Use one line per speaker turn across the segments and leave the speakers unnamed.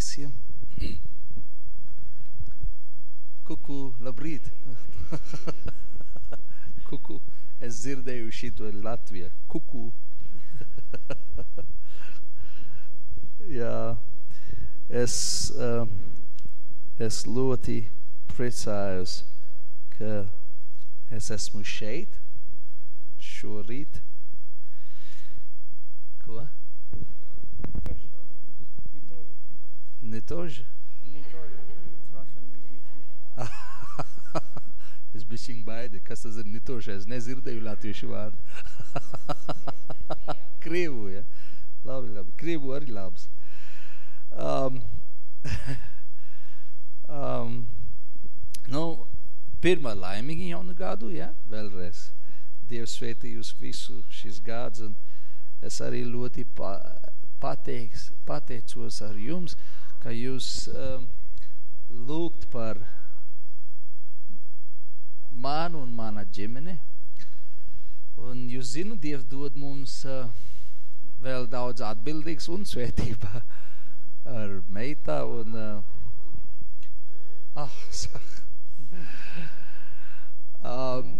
visiem. Kuku, labrīt. Kuku, es dzirdēju šito Latvijā. Kuku. Jā, es, uh, es ļoti priecājos, ka es esmu šeit šorīt. Ko? Ne тоже? es bišķiņ baidi, kas tas ir nitoši, es nezirdēju latviešu vārdu. Krievu, ja? Labi, labi. Krievu arī labs. Um, um, nu, pirmā laimīgi jaunu gadu, ja? Vēlreiz. Dievs svētī jūs visu šis gads, un es arī ļoti pa, pateiks, pateicos ar jums, ka jūs um, lūgt par manu un mana ģimene. Un jūs zinu, Dievs dod mums uh, vēl daudz atbildīgs un svētība ar meitā un uh, ah, um,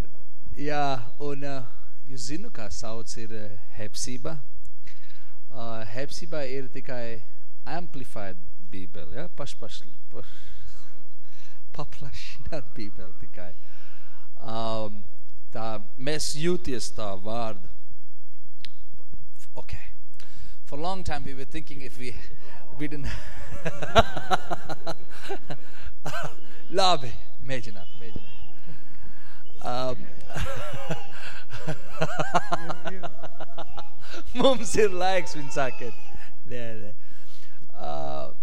jā, un uh, jūs zinu, kā sauc ir uh, hepsība. Uh, hepsība ir tikai amplified bībeli, ja? paš, paš, paplašināt bībeli tikai. Um, tā, mēs jūties tā vārdu. Okay. For a long time we were thinking if we, we didn't... Labi, mēģināt, mēģināt. Um, Mums ir laiks, viņi saka. Nē, nē.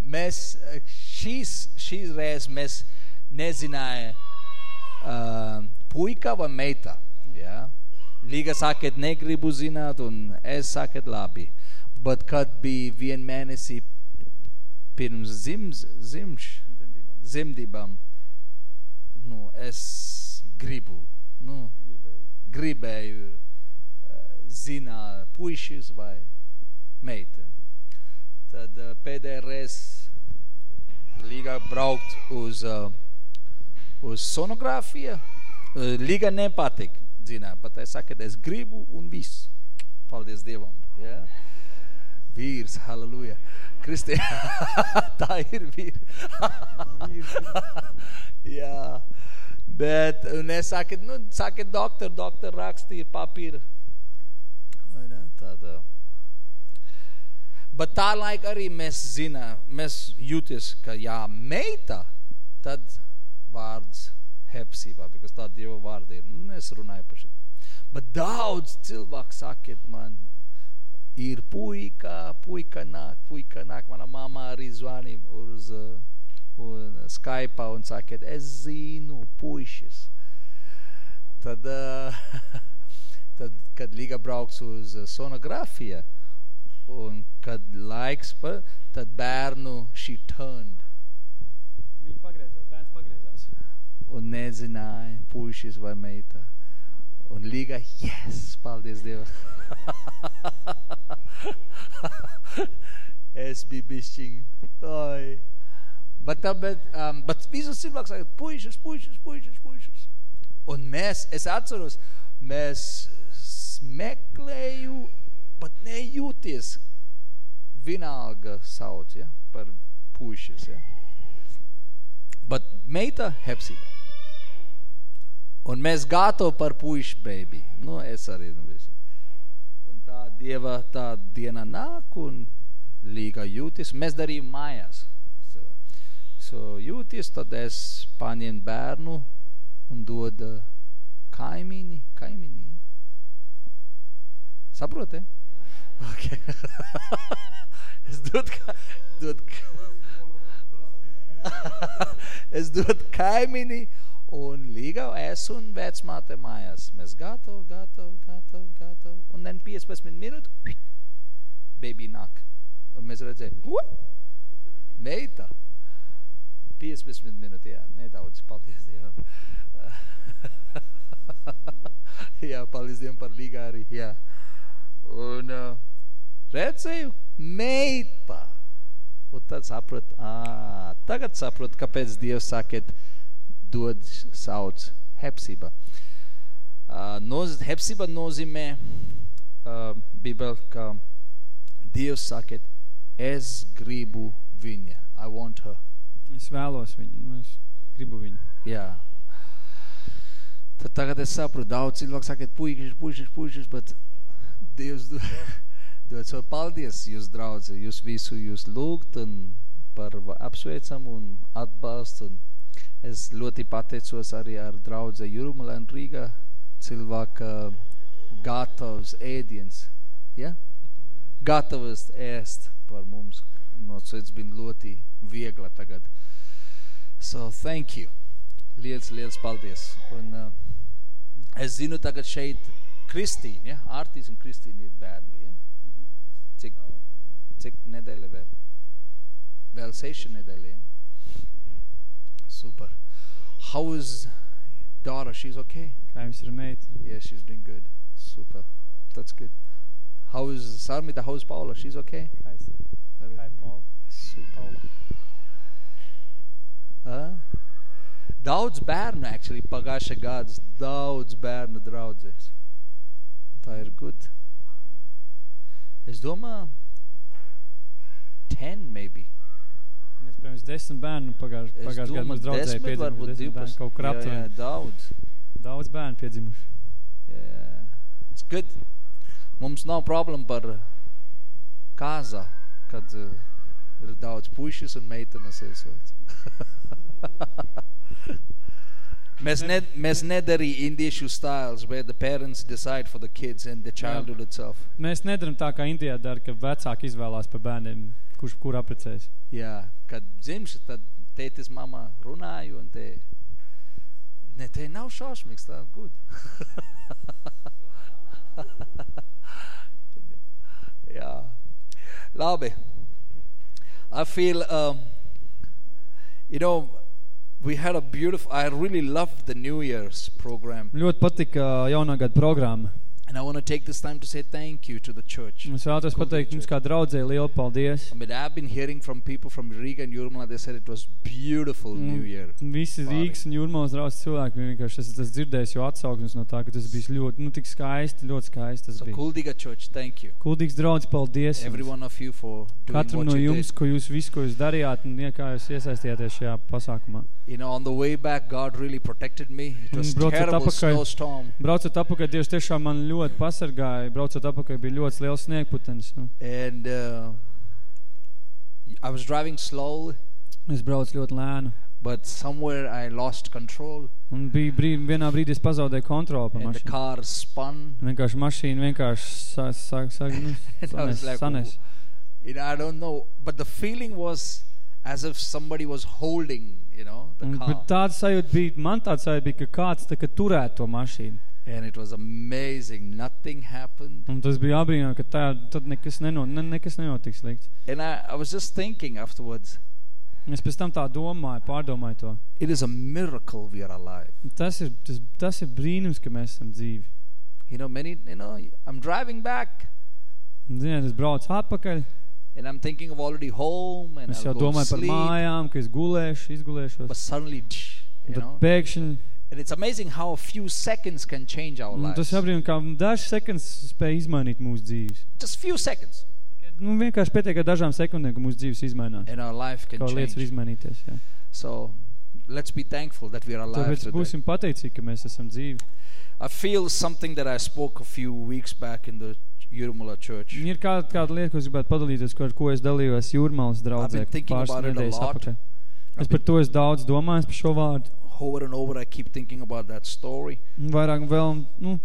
Mēs šīs, šīs reizes mēs nezināja uh, puika vai meita. Ja? Līga sakat, negribu zināt, un es sakat, labi. Bet kad bija vien mēnesi pirms zims, zimš, zimdībām, nu, es gribu, nu, gribēju uh, zināt puišis vai meita. Tad uh, reiz Līga braukt uz, uh, uz sonogrāfiju. Uh, Līga nepatik, zināt, pat es saku, es gribu un viss. Paldies Dievam. Ja? Vīrs, halleluja. Kristē, tā ir vīri. Jā. Bet, un es saku, nu, saku, doktor, doktor rakstīja papīru. Tāda. Bet tā laika arī mēs zinām, mēs jūties, ka jā, meita, tad vārds hepsībā, because tā Dieva vārda ir. Nu, es runāju par šit. Bet daudz cilvēku sakiet man, ir puika, puika nāk, puika nāk. Mana mamma arī zvani uz un Skype un sakiet, es zinu puišis. Tad, uh, tad kad Liga brauks uz sonogrāfiju, un kad laiks, pa, tad bērnu she turned.
Viņi pagriezās, bērns pagriezās.
Un nezināja, puišis vai meita. Un Liga, yes, paldies Dievam. es biju bišķiņ, oi. Bet, tā, bet, um, bet visus cilvēks saka, puišus, puišus, puišus, puišus. Un mēs, es atceros, mēs meklēju, pat nejūties vienalga sauc, ja, par puišus, ja. Bet meita hepsība. Un mēs gāto par puišu baby. Nu, es arī, nu, visi. Un tā dieva, tā diena nāk un līga jūtis. Mēs darījām mājās. So jūties, tad es paņem bērnu un dod kaimini, kaimini. Ja? Saprote? Okay. es dod, dod, es dod kaimini un līga es un vecmāte mājās. Mēs gatavi, gatavi, gatavi, gatavi. Un then 15 minūtu, baby nāk. Un mēs redzējām? Meita. 15 minūti, jā, nedaudz, paldies Dievam. jā, paldies Dievam par līgā arī, jā. Un uh, redzēju, meita. Un tad saprot, ā, tagad saprot, kāpēc Dievs sakiet, dod sauc Hepsiba. Uh, noz, Hepsiba nozīmē uh, Bībel, ka Dievs sakiet, es gribu viņa. I want her.
Es vēlos viņu, nu, es gribu viņu.
Jā. Tad tagad es saprotu, daudz cilvēku sakiet, puikas, puikas, puikas, bet Dievs do- dod savu paldies jūs draudze, jūs visu jūs lūgt un par apsveicam un atbalstu. Un es ļoti pateicos arī ar draudze Jurumala un Rīga cilvēka gatavs ēdiens. Ja? Gatavs ēst par mums. No cits bija ļoti viegla tagad. So thank you. Liels, liels paldies. Un uh, es zinu tagad šeit Kristīna, ja? Ārtīs un Kristīna ir bērni, ja? Cik, cik nedēļa vēl? Vēl seši nedēļa, ja? Super. How is daughter? She's okay?
Kā jums ir meita?
Yeah, she's doing good. Super. That's good. How is Sarmita? How is Paula? She's okay?
Kā es, kā ir Paula?
Super. Uh, daudz bērnu, actually, pagājušā gads, daudz bērnu draudzēs. Tā ir good. Es domāju, 10 maybe.
Iespējams, desmit bērnu pagājuši,
Es
pagājuši gadu mums
domāju,
draudzēja
10, varbūt
piedzimuši. Desmit bērnu
12.
kaut kur
Jā, jā,
aptuveni.
daudz.
Daudz bērnu piedzimuši.
Yeah. It's good. Mums nav problēma par kāza, kad uh, ir daudz puišas un meitenes iesauc. mēs, ne, mēs nedarīja indiešu styles where the parents decide for the kids and the childhood itself.
Mēs nedaram tā, kā Indijā dara, ka vecāki izvēlās par bērniem, kurš kur apprecēs.
Jā, kad dzimš, tad tētis mamā runāju un te, ne, te nav šausmīgs, tā good. Jā. Labi. I feel, um, you know, we had a beautiful, I really loved the New Year's program.
Ļoti patika jaunā gada programma.
And I want to take this time to say thank you to the church.
Es vēlos
Cool,
pateikt
church.
jums kā draudzē lielu paldies.
I mean, I've been hearing from people from Riga and Jurmala, they said it was beautiful New Year.
Visi
Pāri.
Rīgas un Jūrmālas draudzes cilvēki vienkārši es esmu dzirdējis jau atsauksmes no tā, ka tas bijis ļoti, nu tik skaisti, ļoti skaisti tas
So
bija.
Kuldiga Church, thank you.
Kuldīgs draudz, paldies
Every
jums.
one of you for doing
Katram
what
no
you
jums,
did.
ko jūs visu, ko jūs darījāt un ja kā jūs iesaistījāties šajā pasākumā.
You know, on the way back, God really protected me. It was
Mm, braucot
terrible
atpakaļ.
snowstorm.
Braucot apakaļ, Dievs tiešām man ļoti pasargāja. Braucot apakaļ, bija ļoti liels sniegputenis. Nu.
And uh, I was driving slowly,
Es braucu ļoti lēnu.
but somewhere I lost control.
Un bija brīd, vienā brīdī es pazaudēju kontroli par
And the
mašīnu.
car spun.
Vienkārši mašīna vienkārši sa, sa, sa, nu,
And I was
sanes,
like,
sanes.
you know, I don't know. But the feeling was as if somebody was holding, you know, the
Un,
car.
bet tāds sajūta bija, man tāds sajūta bija, ka kāds tā, ka turētu to mašīnu.
And it was amazing. Nothing happened.
Un tas bija abrīnām, ka tā, tad nekas, neno, ne, nekas nenotiks slikts.
And I, I was just thinking afterwards,
Un Es pēc tam tā domāju, pārdomāju to.
it is a miracle we are alive.
Un Tas ir, tas, tas ir brīnums, ka mēs esam dzīvi.
You know, many, you know, I'm driving back
Un, ziniet, es braucu atpakaļ,
and I'm thinking of already home and
es jau
I'll go
domāju par
sleep.
mājām, ka es gulēšu, izgulēšos.
But suddenly, you
Tad
know,
pēkšņi,
and it's amazing how a few seconds can change our
un
lives.
tas abrīnām, kā dažas sekundes spēja izmainīt mūsu dzīves.
Just few seconds,
Nu, vienkārši pietiek ar dažām sekundēm, ka mūsu dzīves izmainās.
and our life can
Kā lietas var
change.
izmainīties, jā.
So let's be thankful that we are alive
Tāpēc
today.
būsim pateicīgi, ka mēs esam dzīvi.
I feel something that I spoke a few weeks back in the Yurumala church.
Ir kāda, kāda lieta, ko es gribētu padalīties, ko, ar ko es dalījos Jūrmālas draudzē
I've been thinking
pāris
about it a
nedēļas
lot.
apakaļ.
I've
Es par to es daudz domāju par šo vārdu.
Over and over, I keep thinking about that story,
Un Vairāk vēl, nu,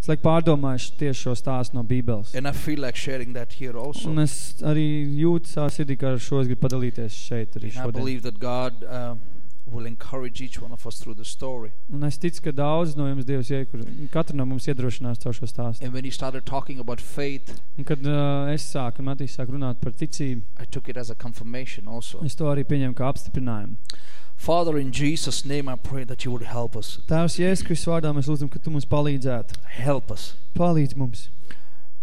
es laik pārdomāju tieši šo stāstu no Bībeles.
and I feel like sharing that here also.
Un es arī jūtu savā sirdī, ka ar šo es gribu padalīties šeit arī
And I
šodien.
believe that God um, will encourage each one of us through the story.
Un es ticu, ka daudz no jums Dievs iekur, katru no mums iedrošinās caur šo stāstu.
And when he started talking about faith,
Un kad uh, es sāku, un Matīs sāk runāt par ticību,
I took it as a confirmation also.
es to arī pieņemu kā apstiprinājumu.
Father, in Jesus' name, I pray that you would help us.
Tēvs, Jēzus Kristus vārdā mēs lūdzam, ka Tu mums palīdzētu.
Help us.
Palīdz mums.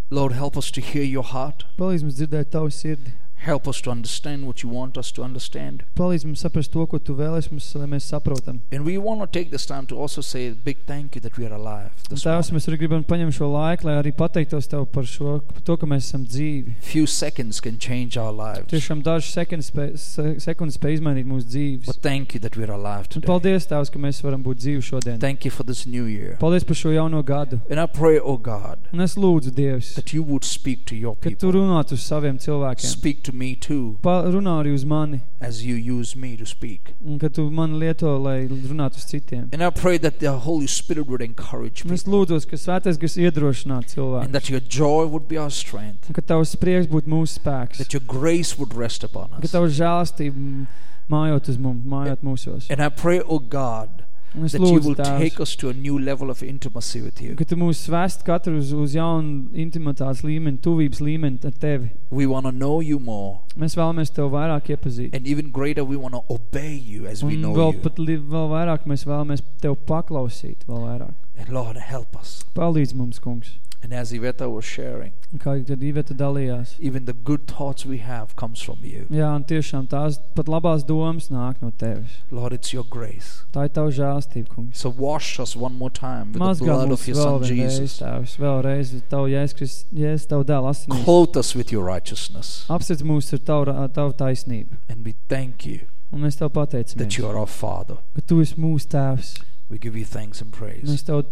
Lord, help us to hear your heart.
Palīdz mums dzirdēt Tavu sirdi.
Help us to understand what you want us to understand.
Palīdz mums saprast to, ko tu vēlies mums, lai mēs saprotam.
And we want to take this time to also say a big thank you that we are alive.
Un
This
Tēvs,
morning.
mēs arī gribam paņemt šo laiku, lai arī pateiktos Tev par šo, par to, ka mēs esam dzīvi.
Few seconds can change our lives.
Tiešām dažas sekundes spēj, se- sekundes spēj izmainīt mūsu dzīves.
But thank you that we are alive
Un
today.
paldies, Tēvs, ka mēs varam būt dzīvi šodien.
Thank you for this new year.
Paldies par šo jauno gadu.
And I pray, oh God,
Un es lūdzu, Dievs,
that you would speak to your
ka Tu
people.
runātu uz saviem cilvēkiem.
Speak to me too,
Pa, runā arī uz mani,
as you use me to speak.
un ka Tu mani lieto, lai runātu uz citiem.
And I pray that the Holy Spirit would encourage
Un es lūdzos, ka svētais gars iedrošināt
And that your joy would be our strength.
Un ka Tavs prieks būtu mūsu spēks.
That your grace would rest upon
Ka
us.
Tavs žēlastība mājot uz mums, mājot mūsos.
And I pray, oh God, that you will
lūdzu, Tēvs,
take us to a new level of intimacy with you.
ka Tu mūs svest katru uz, uz jaunu intimitātes līmeni, tuvības līmeni ar Tevi.
We want to know you more.
Mēs vēlamies Tev vairāk iepazīt.
And even greater, we want to obey you as we
Un
know
vēl
you.
pat li, vēl vairāk mēs vēlamies Tev paklausīt, vēl vairāk.
And Lord, help us.
Palīdz mums, kungs.
And as Iveta was sharing,
Un kā tad Iveta dalījās.
even the good thoughts we have comes from you.
Jā, un tiešām tās pat labās domas nāk no Tevis.
Lord, it's your grace.
Tā ir Tava žēlastība, kungs.
So wash us one more time with the blood of your son Jesus.
Tēvs, vēlreiz Tavu jēs, jēs Tavu dēlu asinīs.
Clothe us with your righteousness.
Apsēc mūs ar Tavu, tavu taisnību.
And we thank you
Un mēs Tev
that
pateicamies,
you are our Father.
ka Tu esi mūsu Tēvs.
We give you thanks and praise.
Mēs Tev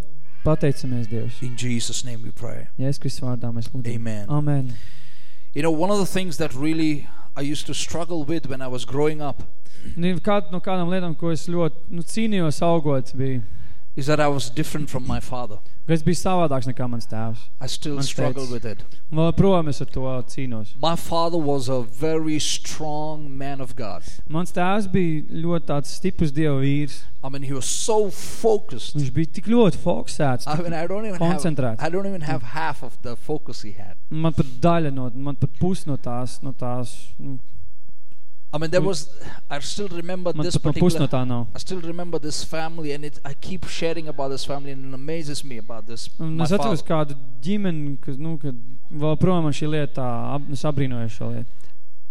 pateicamies, Dievs.
In Jesus' name we pray.
Jēs Kristus vārdā mēs lūdzam.
Amen.
Amen.
You know, one of the things that really I used to struggle with when I was growing up
Un ir Kād, no kādām lietām, ko es ļoti nu, cīnījos augot, bija,
is that I was different from my father.
ka es biju savādāks nekā mans tēvs.
I still
Man
struggle
teica.
with it.
Un vēl projām es ar to cīnos.
My father was a very strong man of God.
Mans tēvs bija ļoti tāds stiprs Dieva vīrs.
I mean, he was so focused.
Viņš bija tik ļoti fokusēts,
I mean, I don't even have,
Concentrate.
I don't even have half of the focus he had.
man pat daļa no, man pat pus no tās, no tās, nu,
I mean, there was. I still remember
man
this
no no
particular.
nav.
I still remember this family, and it, I keep sharing about this family, and it amazes me about this.
Un es atceros kādu ģimeni, kas, nu, kad vēl projām man šī lieta, ap, es abrīnoju šo lietu.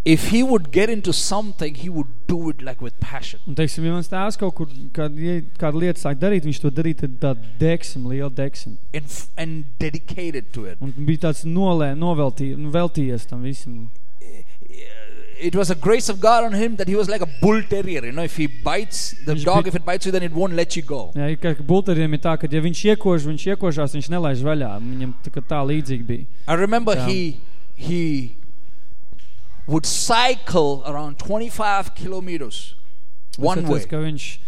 If he would get into something, he would do it like with passion.
Un, teiksim, ja mans tēvs kaut kur, kad, kādu lietu sāk darīt, viņš to darīja tad deksim, liela deksim.
and, and dedicated to it.
Un bija tāds nolē, noveltī, nu, veltījies tam visam.
It was a grace of God on him that he was like a bull terrier. You know, if he bites the
Viņš
dog,
bija-
if it bites you, then it won't let you go.
Jā, ir kā ka bulteriem ir tā, ka ja viņš iekož, viņš iekožās, viņš nelaiž vaļā. Viņam tā, tā līdzīgi bija.
I remember
Yeah.
he he would cycle around 25 kilometers one way.
ka viņš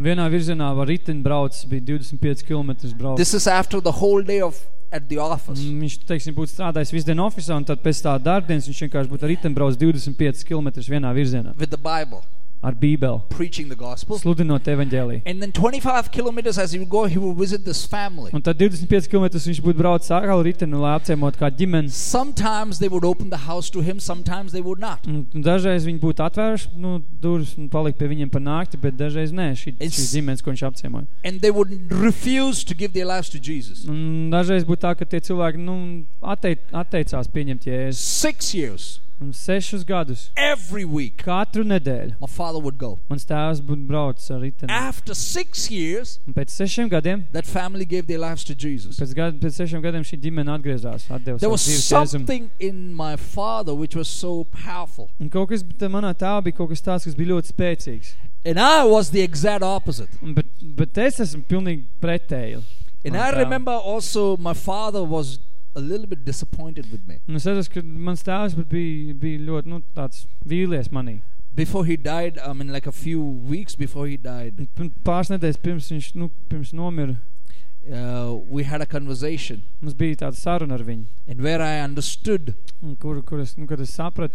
vienā virzienā var riteni brauc, bija 25 km brauc.
This is after the whole day of at the office.
Un Viņš, teiksim, būtu strādājis visu dienu ofisā, un tad pēc tā darbdienas viņš vienkārši būtu ar riteni brauc 25 km vienā virzienā
with the Bible,
ar bībeli,
preaching the gospel.
sludinot evaņģēliju.
And then 25 kilometers as he would go, he would visit this family.
Un tad 25 km viņš būtu braucis atkal riteni, lai apciemot kā ģimenes.
Sometimes they would open the house to him, sometimes they would not.
Un un dažreiz viņi būtu atvēruši nu, durvis un palikt pie viņiem par nakti, bet dažreiz nē, šī,
It's-
šīs ģimenes, ko viņš apciemoja.
And they would refuse to give their lives to Jesus.
Un dažreiz būtu tā, ka tie cilvēki nu, atteic, atteicās pieņemt jēzu.
Six years,
Un sešus gadus,
every week,
katru nedēļu,
my father would go.
mans tēvs būtu braucis ar riteni.
After six years,
Un pēc sešiem gadiem,
that family gave their lives to Jesus.
pēc, gad, pēc sešiem gadiem šī ģimene atgriezās, atdeva
There
savu
was
dzīves jēzum.
something in my father which was so powerful.
Un kaut kas, te manā tēvā bija kaut kas tāds, kas bija ļoti spēcīgs.
And I was the exact opposite.
Un, bet, bet es esmu pilnīgi pretēji.
And
Man
I
tēvam.
remember also my father was a little bit disappointed with me.
Un es atceros, ka mans tēvs bet bija, bija ļoti nu, tāds vīlies manī.
Before he died, I mean, like a few weeks before he died,
Un pirms- Pāris nedēļas pirms viņš nu, pirms nomira,
uh, we had a conversation.
mums bija tāda saruna ar viņu.
And where I understood
Un Kur, kur es, nu, kad es sapratu,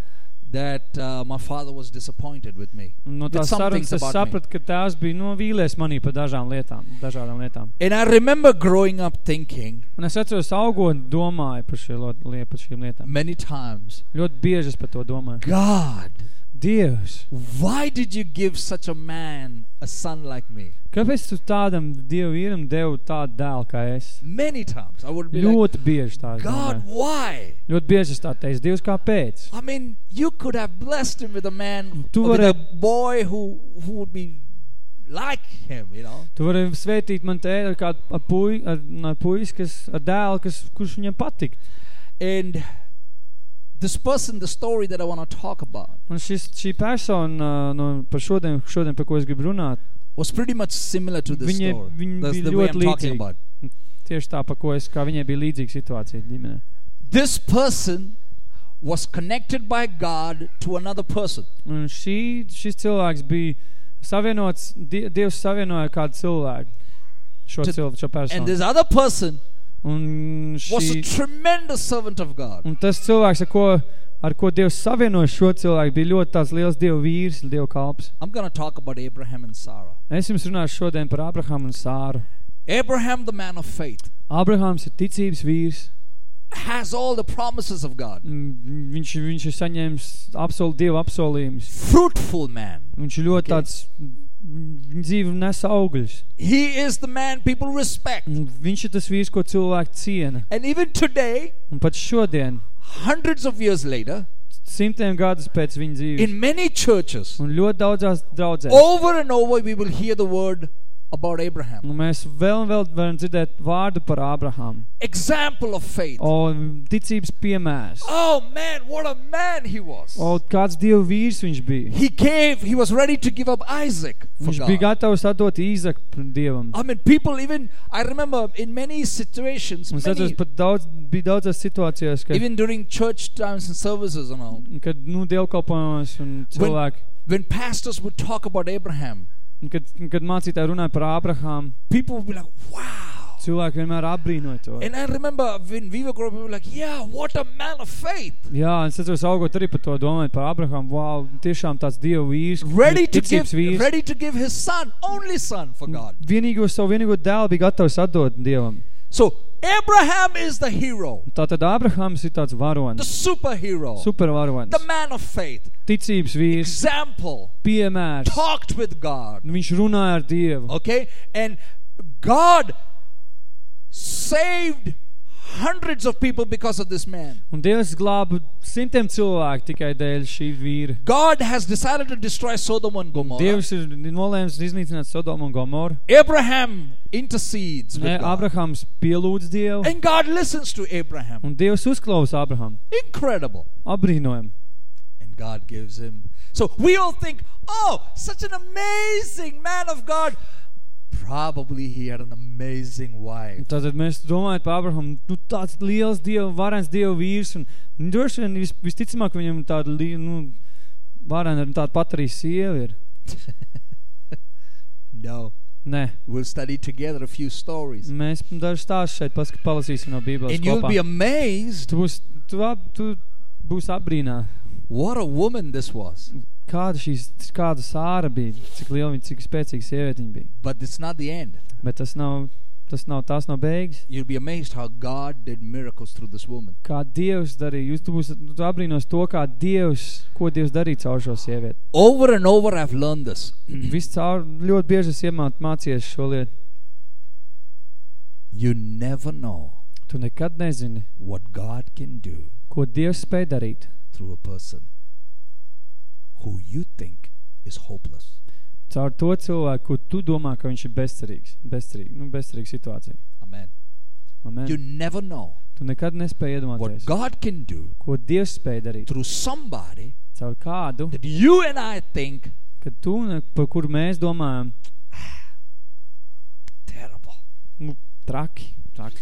that uh, my father was disappointed with me.
no
With some
sarunas
things
es
about me.
ka tēvs bija nu, vīlies manī par dažām lietām, dažādām lietām.
And I remember growing up thinking
Un es atceros, augot domāju par, šie, par šīm lietām.
many times,
Ļoti bieži es par to domāju.
God,
Dievs,
why did you give such a man a son like me?
kāpēc tu tādam Dievu vīram devu tādu dēlu kā es?
Many times I would be like,
Ļoti bieži tā
God,
domāju.
why?
Ļoti bieži es tā teicu, Dievs, kāpēc?
I mean, you could have blessed him with a man,
Tu
with a boy who, who would be like him, you know.
Tu vari svētīt man te ar kādu puj, ar, ar puis, kas, ar dēlu, kas, kurš viņam patik.
And this person, the story that I want to talk about,
Un šis, šī persona, uh, no, par šodien, šodien, par ko es gribu runāt,
was pretty much similar to this
Viņa-
story.
viņa
That's the way I'm talking about.
tieši tā, par ko es, kā viņai bija līdzīga situācija ģimenē.
This person was connected by God to another person.
Un šī, šis cilvēks bija savienots, die, Dievs savienoja kādu cilvēku, šo,
To-
cilvēku, šo
And this other person
Un,
was a
šī,
tremendous servant of God.
un tas cilvēks, ar ko, ar ko Dievs savienoja šo cilvēku, bija ļoti tāds liels Dieva vīrs, Dieva kalps.
I'm going to talk about Abraham and Sarah.
Es jums runāšu šodien par Abrahamu un Sāru.
Abraham, the man of faith,
Abrahams ir ticības vīrs.
has all the promises of God.
Mm, Viņš, viņš ir saņēmis apsol, Dieva apsolījumus.
Fruitful man.
Viņš ir ļoti
Okay.
tāds, dzīve nes augļus.
He is the man people respect.
Viņš ir tas vīrs, ko cilvēki ciena.
And even today,
Un pat šodien,
hundreds of years later,
simtiem gadus pēc viņa dzīves,
in many churches,
un ļoti daudzās draudzēs,
over and over, we will hear the word about Abraham.
un mēs vēl un vēl varam dzirdēt vārdu par Abrahamu.
Example of faith.
O, ticības piemērs.
Oh man, what a man he was.
O, kāds Dieva vīrs viņš bija.
He gave, he was ready to give up Isaac for
Viņš bija
God.
gatavs atdot Īzaku Dievam.
I mean, people even, I remember in many situations,
Un
many,
pat daudz, bija daudzās situācijās, ka,
even during church times and services and all,
kad nu, dievkalpojumos un cilvēki,
when pastors would talk about Abraham,
un kad, kad mācītāji runāja par Abrahamu,
people would be like, wow.
cilvēki vienmēr apbrīnoja to.
And I remember when we were growing up, we were like, yeah, what a man of faith.
Jā, es atceros augot arī par to domājot par Abrahamu. Wow, tiešām tāds Dieva vīrs,
Ready to give,
vīrs.
ready to give his son, only son for God.
Vienīgo savu vienīgo dēlu bija gatavs atdot Dievam.
So Abraham is the hero,
Tātad Abrahams ir tāds
the
varonis,
superhero,
supervaronis,
the man of faith,
ticības vīrs,
example,
piemērs.
talked with God.
Viņš runāja ar Dievu.
Okay? And God saved hundreds of people because of this man.
Un Dievs glāba simtiem cilvēku tikai dēļ šī vīra.
God has decided to destroy Sodom and Gomorrah.
Dievs ir nolēms iznīcināt Sodomu un Gomoru.
Abraham intercedes with God.
Abrahams pielūdz Dievu,
And God listens to Abraham.
un Dievs uzklausa Abrahamu.
Incredible.
Apbrīnojam.
And God gives him. So we all think, oh, such an amazing man of God. Probably he had an amazing wife.
Tātad mēs domājam par Abrahamu, nu tāds liels Dieva, varens Dieva vīrs, un droši vien vis, visticamāk viņam tāda, nu, varena ar tāda pat arī sieva ir.
No.
Nē,
We'll study together a few stories.
mēs dažus stāstus šeit pask palasīsim no Bībeles
And you'll be amazed
Tu būs, tu, ap, tu būs apbrīnā,
what a woman this was.
Kāda šīs, kāda sāra bija, cik liela viņa, cik spēcīga sieviete viņa bija.
But it's not the end.
Bet tas nav, tas nav, tās nav beigas.
You'll be amazed how God did miracles through this woman.
Kā Dievs darīja, jūs tu būs, tu apbrīnos to, kā Dievs, ko Dievs darīja caur šo sievieti.
Over and over I've learned this.
Viss caur, ļoti bieži es iemāt, mācies šo lietu.
You never know
Tu nekad nezini,
what God can do
ko Dievs spēj darīt
through a person who you think is hopeless.
caur to cilvēku, ko tu domā, ka viņš ir bezcerīgs, bezcerīgi, nu, bezcerīga situācija.
Amen.
Amen.
You never know
Tu nekad nespēji
what
iedomāties,
God can do
ko Dievs spēj darīt
through somebody
caur kādu,
that you and I think
kad tu, ne- par kuru mēs domājam,
terrible.
nu, traki, traki.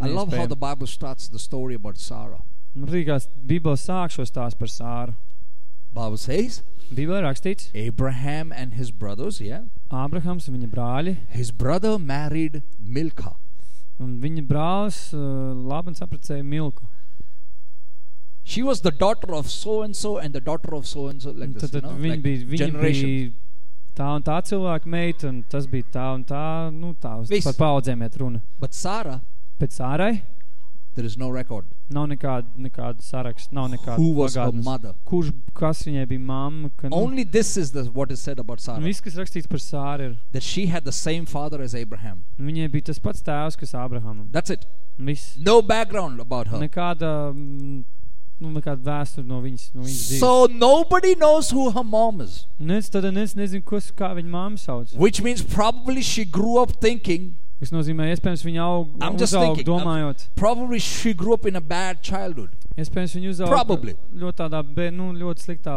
I love how the Bible starts the story about Sarah.
Man patīk, kā Bībele sāk šo stāstu par Sāru.
Bible says
Bībelē rakstīts,
Abraham and his brothers, yeah.
Ābrahams un viņa brāļi,
His brother married Milcah.
un viņa brālis uh, Labans apprecēja Milku.
She was the daughter of so and so and the daughter of so and so like
Un
this,
Tad,
you
tad
know,
viņa,
like
bija, viņa
generation.
bija tā un tā cilvēka meita, un tas bija tā un tā, nu tā, uz
Viss.
par paudzēm iet runa.
But Sarah,
Pēc Sārai
there is no record.
Nav nekāda, nekāda saraksta, nav nekāda
Who was her
pagātnes.
mother?
Kurš, kas viņai bija mamma, ka, nu,
Only this is the, what is said about Sarah.
viss, kas rakstīts par Sāru, ir,
That she had the same father as Abraham.
viņai bija tas pats tēvs, kas Ābrahamam.
That's it.
Viss.
No background about her.
Nekāda, mm, nu, nekāda vēsture no viņas, no viņas dzīves.
So nobody knows who her mom is.
Nec tad nec nezinu, ko, kā viņa māma sauc.
Which means probably she grew up thinking,
Tas nozīmē, iespējams, viņa aug,
I'm just
uzaug
thinking,
domājot.
probably she grew up in a bad childhood.
Iespējams, viņa uzaug
Probably.
ļoti tādā, bē, nu, ļoti sliktā,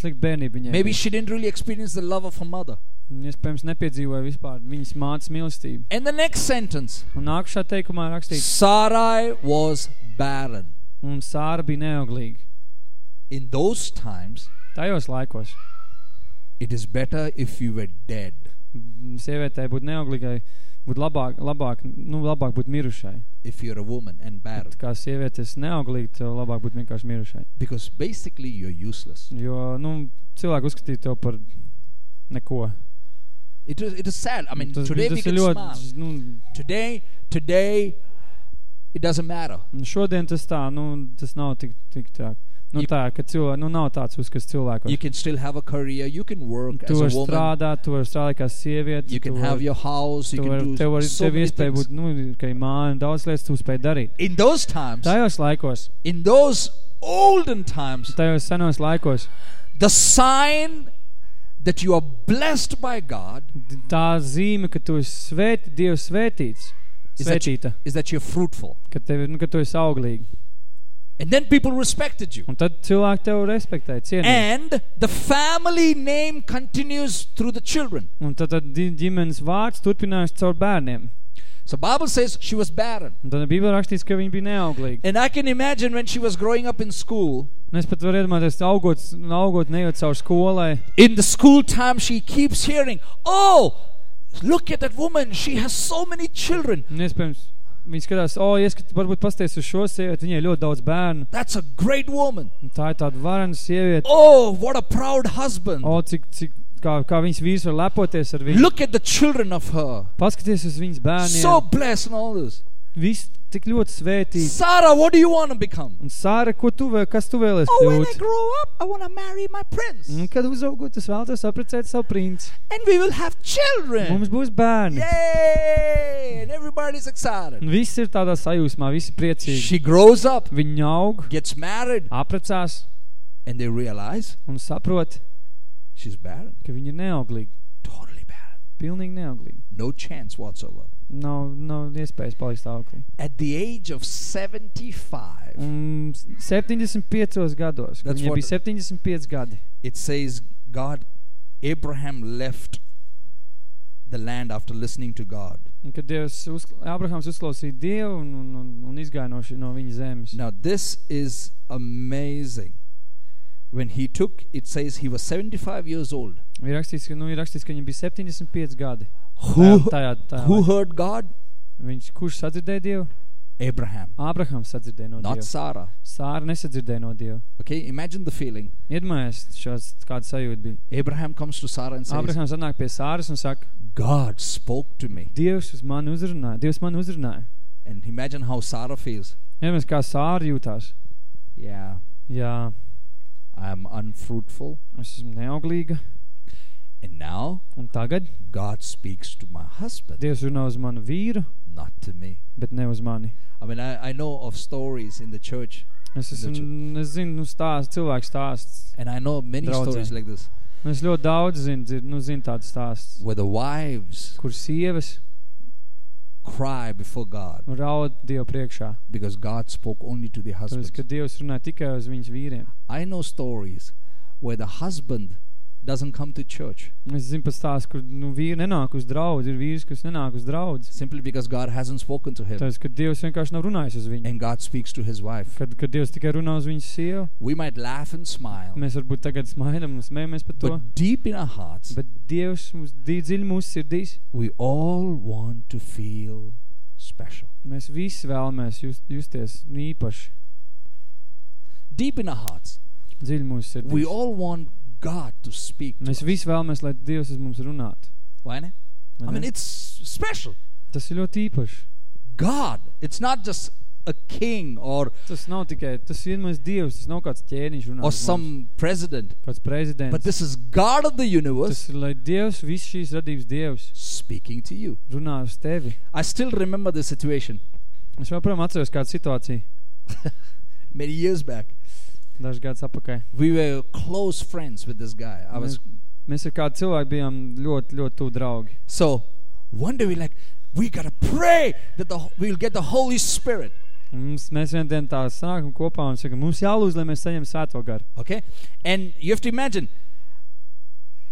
slikt bērnība viņai.
Maybe
bija.
she didn't really experience the love of her mother.
Viņa Iespējams, nepiedzīvoja vispār viņas mātes mīlestību.
And the next sentence,
Un nākušā teikumā rakstīts,
Sarai was barren.
un Sāra bija neauglīga.
In those times,
Tajos laikos
it is better if you were dead
m, sievietei būt neauglīgai, būtu labāk, labāk, nu, labāk būt mirušai.
if you're a woman and barren.
Kā sievietes neauglīgi, tev labāk būt vienkārši mirušai.
Because basically you're useless.
Jo, nu, cilvēki uzskatīja tev par neko.
It is, it is sad. I mean,
tas,
today we
tas ir
can
ļoti,
smile.
nu,
Today, today, it doesn't matter.
šodien tas tā, nu, tas nav tik, tik trāk. Nu,
You-
tā, ka cilvēki, nu, nav tāds uzskats cilvēkos.
You can still have a career. You can work
Tu
as
vari
a woman.
strādāt, tu vari strādāt kā sieviete.
You
tu
can have
vari-
your house. You
tu
can
vari,
do
tev var,
so
tev
many
iespēja
things.
būt, nu, ka ir māja un daudz lietas tu spēj darīt.
In those times,
Tajos laikos,
in those olden times,
tajos senos laikos,
the sign that you are blessed by God
d- tā zīme, ka tu esi svēt, Dievs svētīts,
is that, you,
svētīta,
is that you're fruitful.
ka, tev, nu, ka tu esi auglīgi.
And then people respected you.
Un tad cilvēki tev respektē, cienīt.
And the family name continues through the children.
Un tad, tad ģimenes vārds turpinājās caur bērniem.
So Bible says she was barren.
Un tad Bībelē rakstīts, ka viņi bija neauglīgi.
And I can imagine when she was growing up in school,
Un es pat varu iedomāties, augot, augot nejot caur skolai.
in the school time she keeps hearing, "Oh, look at that woman. She has so many children.
Un iespējams, viņi skatās, o, ieskat, varbūt pasties uz šo sievieti, viņai ļoti daudz bērnu.
That's a great woman.
Un tā ir tāda varena sieviete.
Oh, what a proud husband.
O, cik, cik, kā, kā viņas vīrs var lepoties ar viņu.
Look at the children of her.
Paskaties uz viņas bērniem.
So blessed and all this.
Viss tik ļoti svētīts.
Sarah, what do you want to become?
Un Sāra, ko tu vēl, kas tu vēlies
Oh, when I
kļūt?
grow up, I want to marry my prince.
Un kad uzaugot, es vēlos apprecēt savu princi.
And we will have children.
Mums būs bērni.
Yay! And everybody's excited.
Un viss ir tādā sajūsmā, visi priecīgi.
She grows up,
Viņi aug,
gets married,
apprecās
and they realize
un saprot,
she's barren.
ka viņi ir neauglīgi.
Totally barren.
Pilnīgi neauglīgi.
No chance whatsoever.
Nav, nav iespējas palikt stāvoklī.
At the age of 75,
Un 75 gados, kad
That's
viņai
what-
bija 75 gadi,
it says God, Abraham left the land after listening to God.
un kad Dievs, uz, Abrahams uzklausīja Dievu un, un, un, un izgāja no, ši, no viņa zemes.
Now, this is amazing. When he took, it says he was 75 years old.
Ir rakstīts, ka, nu, ir rakstīts, ka viņam bija 75 gadi.
Who,
tajā, tajā,
who
laikā.
heard God?
Viņš, kurš sadzirdēja Dievu?
Abraham,
Abrahams sadzirdēja no
not
Dieva.
Sarah.
Sāra nesadzirdēja no Dieva.
Okay, imagine the feeling.
Iedomājies, šāds, kāda sajūta bija.
Abraham comes to Sarah and says,
Abrahams atnāk pie Sāras un saka,
God spoke to me.
Dievs uz mani uzrunāja, Dievs mani uzrunāja.
And imagine how Sarah feels.
Iedomājies, kā Sāra jūtās.
Yeah,
Jā,
I am unfruitful.
es esmu neauglīga.
And now
Un tagad
God speaks to my husband,
Dievs runā uz manu vīru,
not to me.
bet ne uz mani.
I mean, I, I know of stories in the church,
Es, esmu, es zinu, nu, stāsts, cilvēku stāsts.
and I know many
Draudzē.
stories like this,
Un Es ļoti daudz zinu, dzir- nu, zinu tādas stāsts,
where the wives
kur sievas
cry before God
raud Dievu priekšā.
because God spoke only to the
Tāpēc,
husband.
ka Dievs runā tikai uz viņas vīriem.
I know stories where the husband doesn't come to church
Es zinu pat stāstu, kur nu, vīri nenāk uz draudz, ir vīrs, kas nenāk uz draudz.
simply because God hasn't spoken to him,
Tāpēc, ka Dievs vienkārši nav runājis uz viņu.
and God speaks to his wife.
Kad, kad Dievs tikai runā uz viņas sievu,
We might laugh and smile,
mēs varbūt tagad smaidam un smējamies par to.
but deep in our hearts,
Bet Dievs mums dī- dziļi mūsu sirdīs,
we all want to feel special.
mēs visi vēlamies just, justies īpaši.
Deep in our hearts,
Dziļi mūsu
we
sirdīs.
all want God to speak to
Mēs
us.
visi vēlamies, lai Dievs uz mums runātu.
Vai ne?
vai
I mean,
ne?
it's special.
Tas ir ļoti īpaši.
God. It's not just a king or
Tas nav tikai, tas ir vienmēr Dievs, tas nav kāds ķēniņš runā.
or
uz mums,
some president,
Kāds prezidents.
but this is God of the universe
Tas ir, lai Dievs, viss šīs radības Dievs,
speaking to you.
runā uz tevi.
I still remember the situation.
Es joprojām atceros kādu situāciju,
many years back.
Dažs gadus atpakaļ.
We were close friends with this guy. I was
Mēs ar kādu cilvēku bijām ļoti, ļoti tuvu draugi.
so one day we like we gotta pray that the we'll get the Holy Spirit.
Mums, mēs vien dienu tā sanākam kopā un sakam, mums jālūdz, lai mēs saņem svēto garu.
Okay, and you have to imagine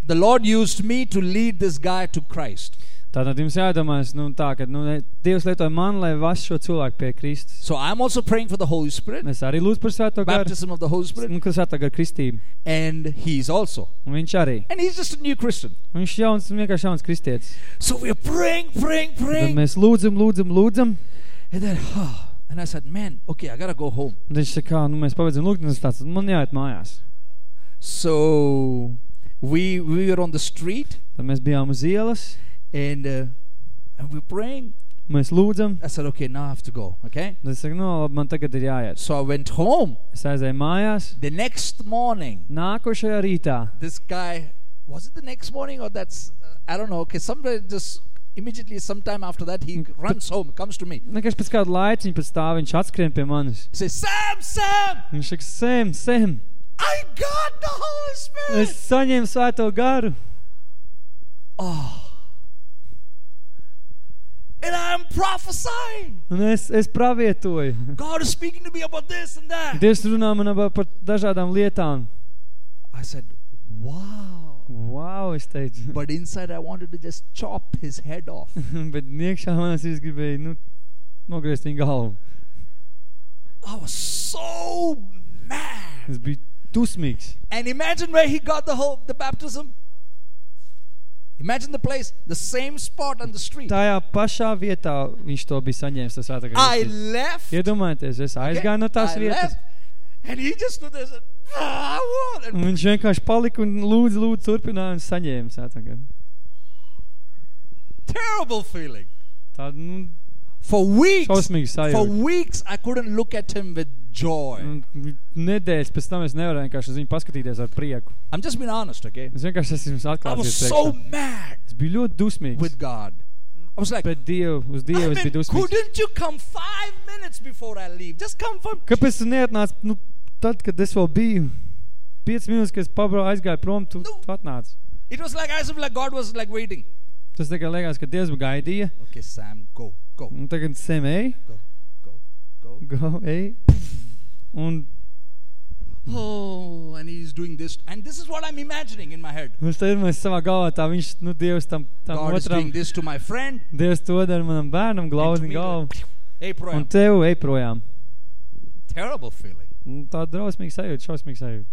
the Lord used me to lead this guy to Christ.
Tātad jums jādomājas, nu tā, ka nu, ne- Dievs lietoja man, lai vas šo cilvēku pie Kristus.
So I'm also praying for the Holy Spirit,
Mēs arī lūdzu par svēto garu.
baptism of the Holy Spirit,
Un, kas svētā gara kristība.
and he's also,
Un viņš arī.
and he's just a new Christian.
Un viņš jauns, vienkārši jauns kristietis.
So we're praying, praying,
Tad
praying,
mēs lūdzam, lūdzam, lūdzam.
and then, and I said, man, okay, I gotta go home.
Un viņš saka, kā, nu mēs pabeidzam lūgt, un es tāds, man jāiet mājās.
So we we were on the street,
Tad mēs bijām uz ielas,
and uh, and we're praying.
mēs lūdzam.
I said, okay, now I have to go. Okay.
Tad es saku, no, labi, man tagad ir jāiet.
So I went home.
Es aizēju mājās.
The next morning,
Nākošajā rītā
this guy was it the next morning or that's uh, I don't know. Okay, somewhere just immediately, sometime after that, he runs home, comes to me.
Vienkārši pēc kāda laiciņa pēc tā viņš atskrien pie manis.
He says, Sam, Sam,
Viņš saka, Sem, Sem,
I got the Holy Spirit.
es saņēmu svēto garu.
Oh. And I'm prophesying.
Un es, es pravietoju.
God is speaking to me about this and that.
Dievs runā man par dažādām lietām.
I said, wow.
Wow, es teicu.
But inside, I wanted to just chop his head off.
Bet iekšā manas es gribēju, nu, nogriezt viņu galvu.
I was so mad.
Es biju dusmīgs.
And imagine where he got the whole the baptism. Imagine the place, the same spot on the street.
Tajā pašā vietā viņš to bija saņēmis, tas svētā
I
garu.
left.
Iedomājieties, es aizgāju no tās
I
vietas.
left, and he just stood there and said, "Ah, I want.
Un
And
viņš vienkārši palika un lūdzu, lūdzu, turpināja un saņēma svētā garu.
terrible feeling.
Tāda, nu,
For weeks,
šausmīga
for
sajūta.
weeks, I couldn't look at him with joy.
Nedēļas pēc tam es nevarēju vienkārši uz viņu paskatīties ar prieku.
I'm just being honest, okay?
Es vienkārši esmu jums
I was so mad
Es biju ļoti dusmīgs.
with God. I was like,
Bet Dievu, uz Dievu
I
es
mean,
biju dusmīgs.
couldn't you come five minutes before I leave? Just come for
Kāpēc tu neatnāc, nu, tad, kad es vēl biju? 5 minūtes, kad es pabrau aizgāju prom, tu,
Nu.
tu atnāc.
It was like as if like God was like waiting.
Tas tikai liekas, ka Dievs gaidīja.
Okay, Sam, go, go,
Un tagad sem, ej,
go, go, go.
go, ej. Un
Oh, and he's doing this, and this is what I'm imagining in my head.
mums te ir mēs savā galvā tā viņš, nu, Dievs tam, tam
God is
otram,
doing this to my friend.
Dievs to dara manam bērnam,
and to
glauzini
me,
galvu.
Hey,
Un
Proyam.
tev ej projām.
Terrible feeling.
Un tā drausmīga sajūta, šausmīga sajūta.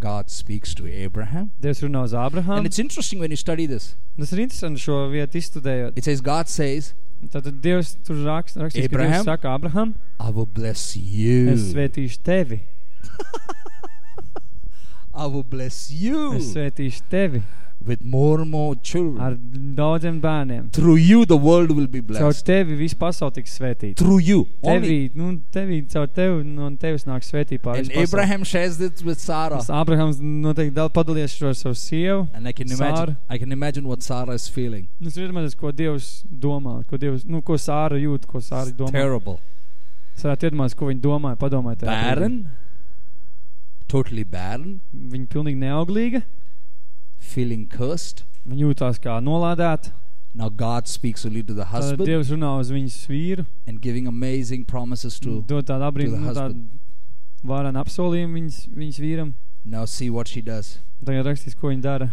God speaks to Abraham.
Dievs runā uz Abraham.
And it's interesting when you study this.
Tas ir interesanti šo vietu izstudējot.
It says, God says,
Tātad Dievs tur rakst, rakstīs, ka
Abraham.
Dievs saka, Abraham,
I will bless
es
you.
svētīšu tevi.
I will bless you
Es svētīšu tevi
with more and more children.
ar daudziem bērniem.
Through you, the world will be
Caur
blessed.
tevi viss pasauli tiks svētīta.
Through you.
Tevi,
Only.
nu, tevi, caur tevi, no tevis nāk svētība
And. Abraham shares this with Sarah.
Abrahams noteikti dal padalies šo ar savu sievu.
And I can imagine, I can imagine what Sarah is feeling.
Es iedomājos, ko Dievs domā, ko Dievs, nu, ko Sāra jūt, ko Sāra domā.
Terrible.
Es varētu iedomāties, ko viņa domāja, padomāja. tajā brīdī.
Barren. Totally barren.
Viņa pilnīgi neauglīga.
Feeling cursed.
Viņa jūtās kā nolādēta.
Now God speaks only to the
Tad
husband
Dievs runā uz viņas vīru.
and giving amazing promises to.
Dod tādu
to
abrīnu,
the
nu, tādu
husband.
vārānu apsolījumu viņas, viņas vīram.
Now see what she does.
Tagad rakstīs, ko viņa dara.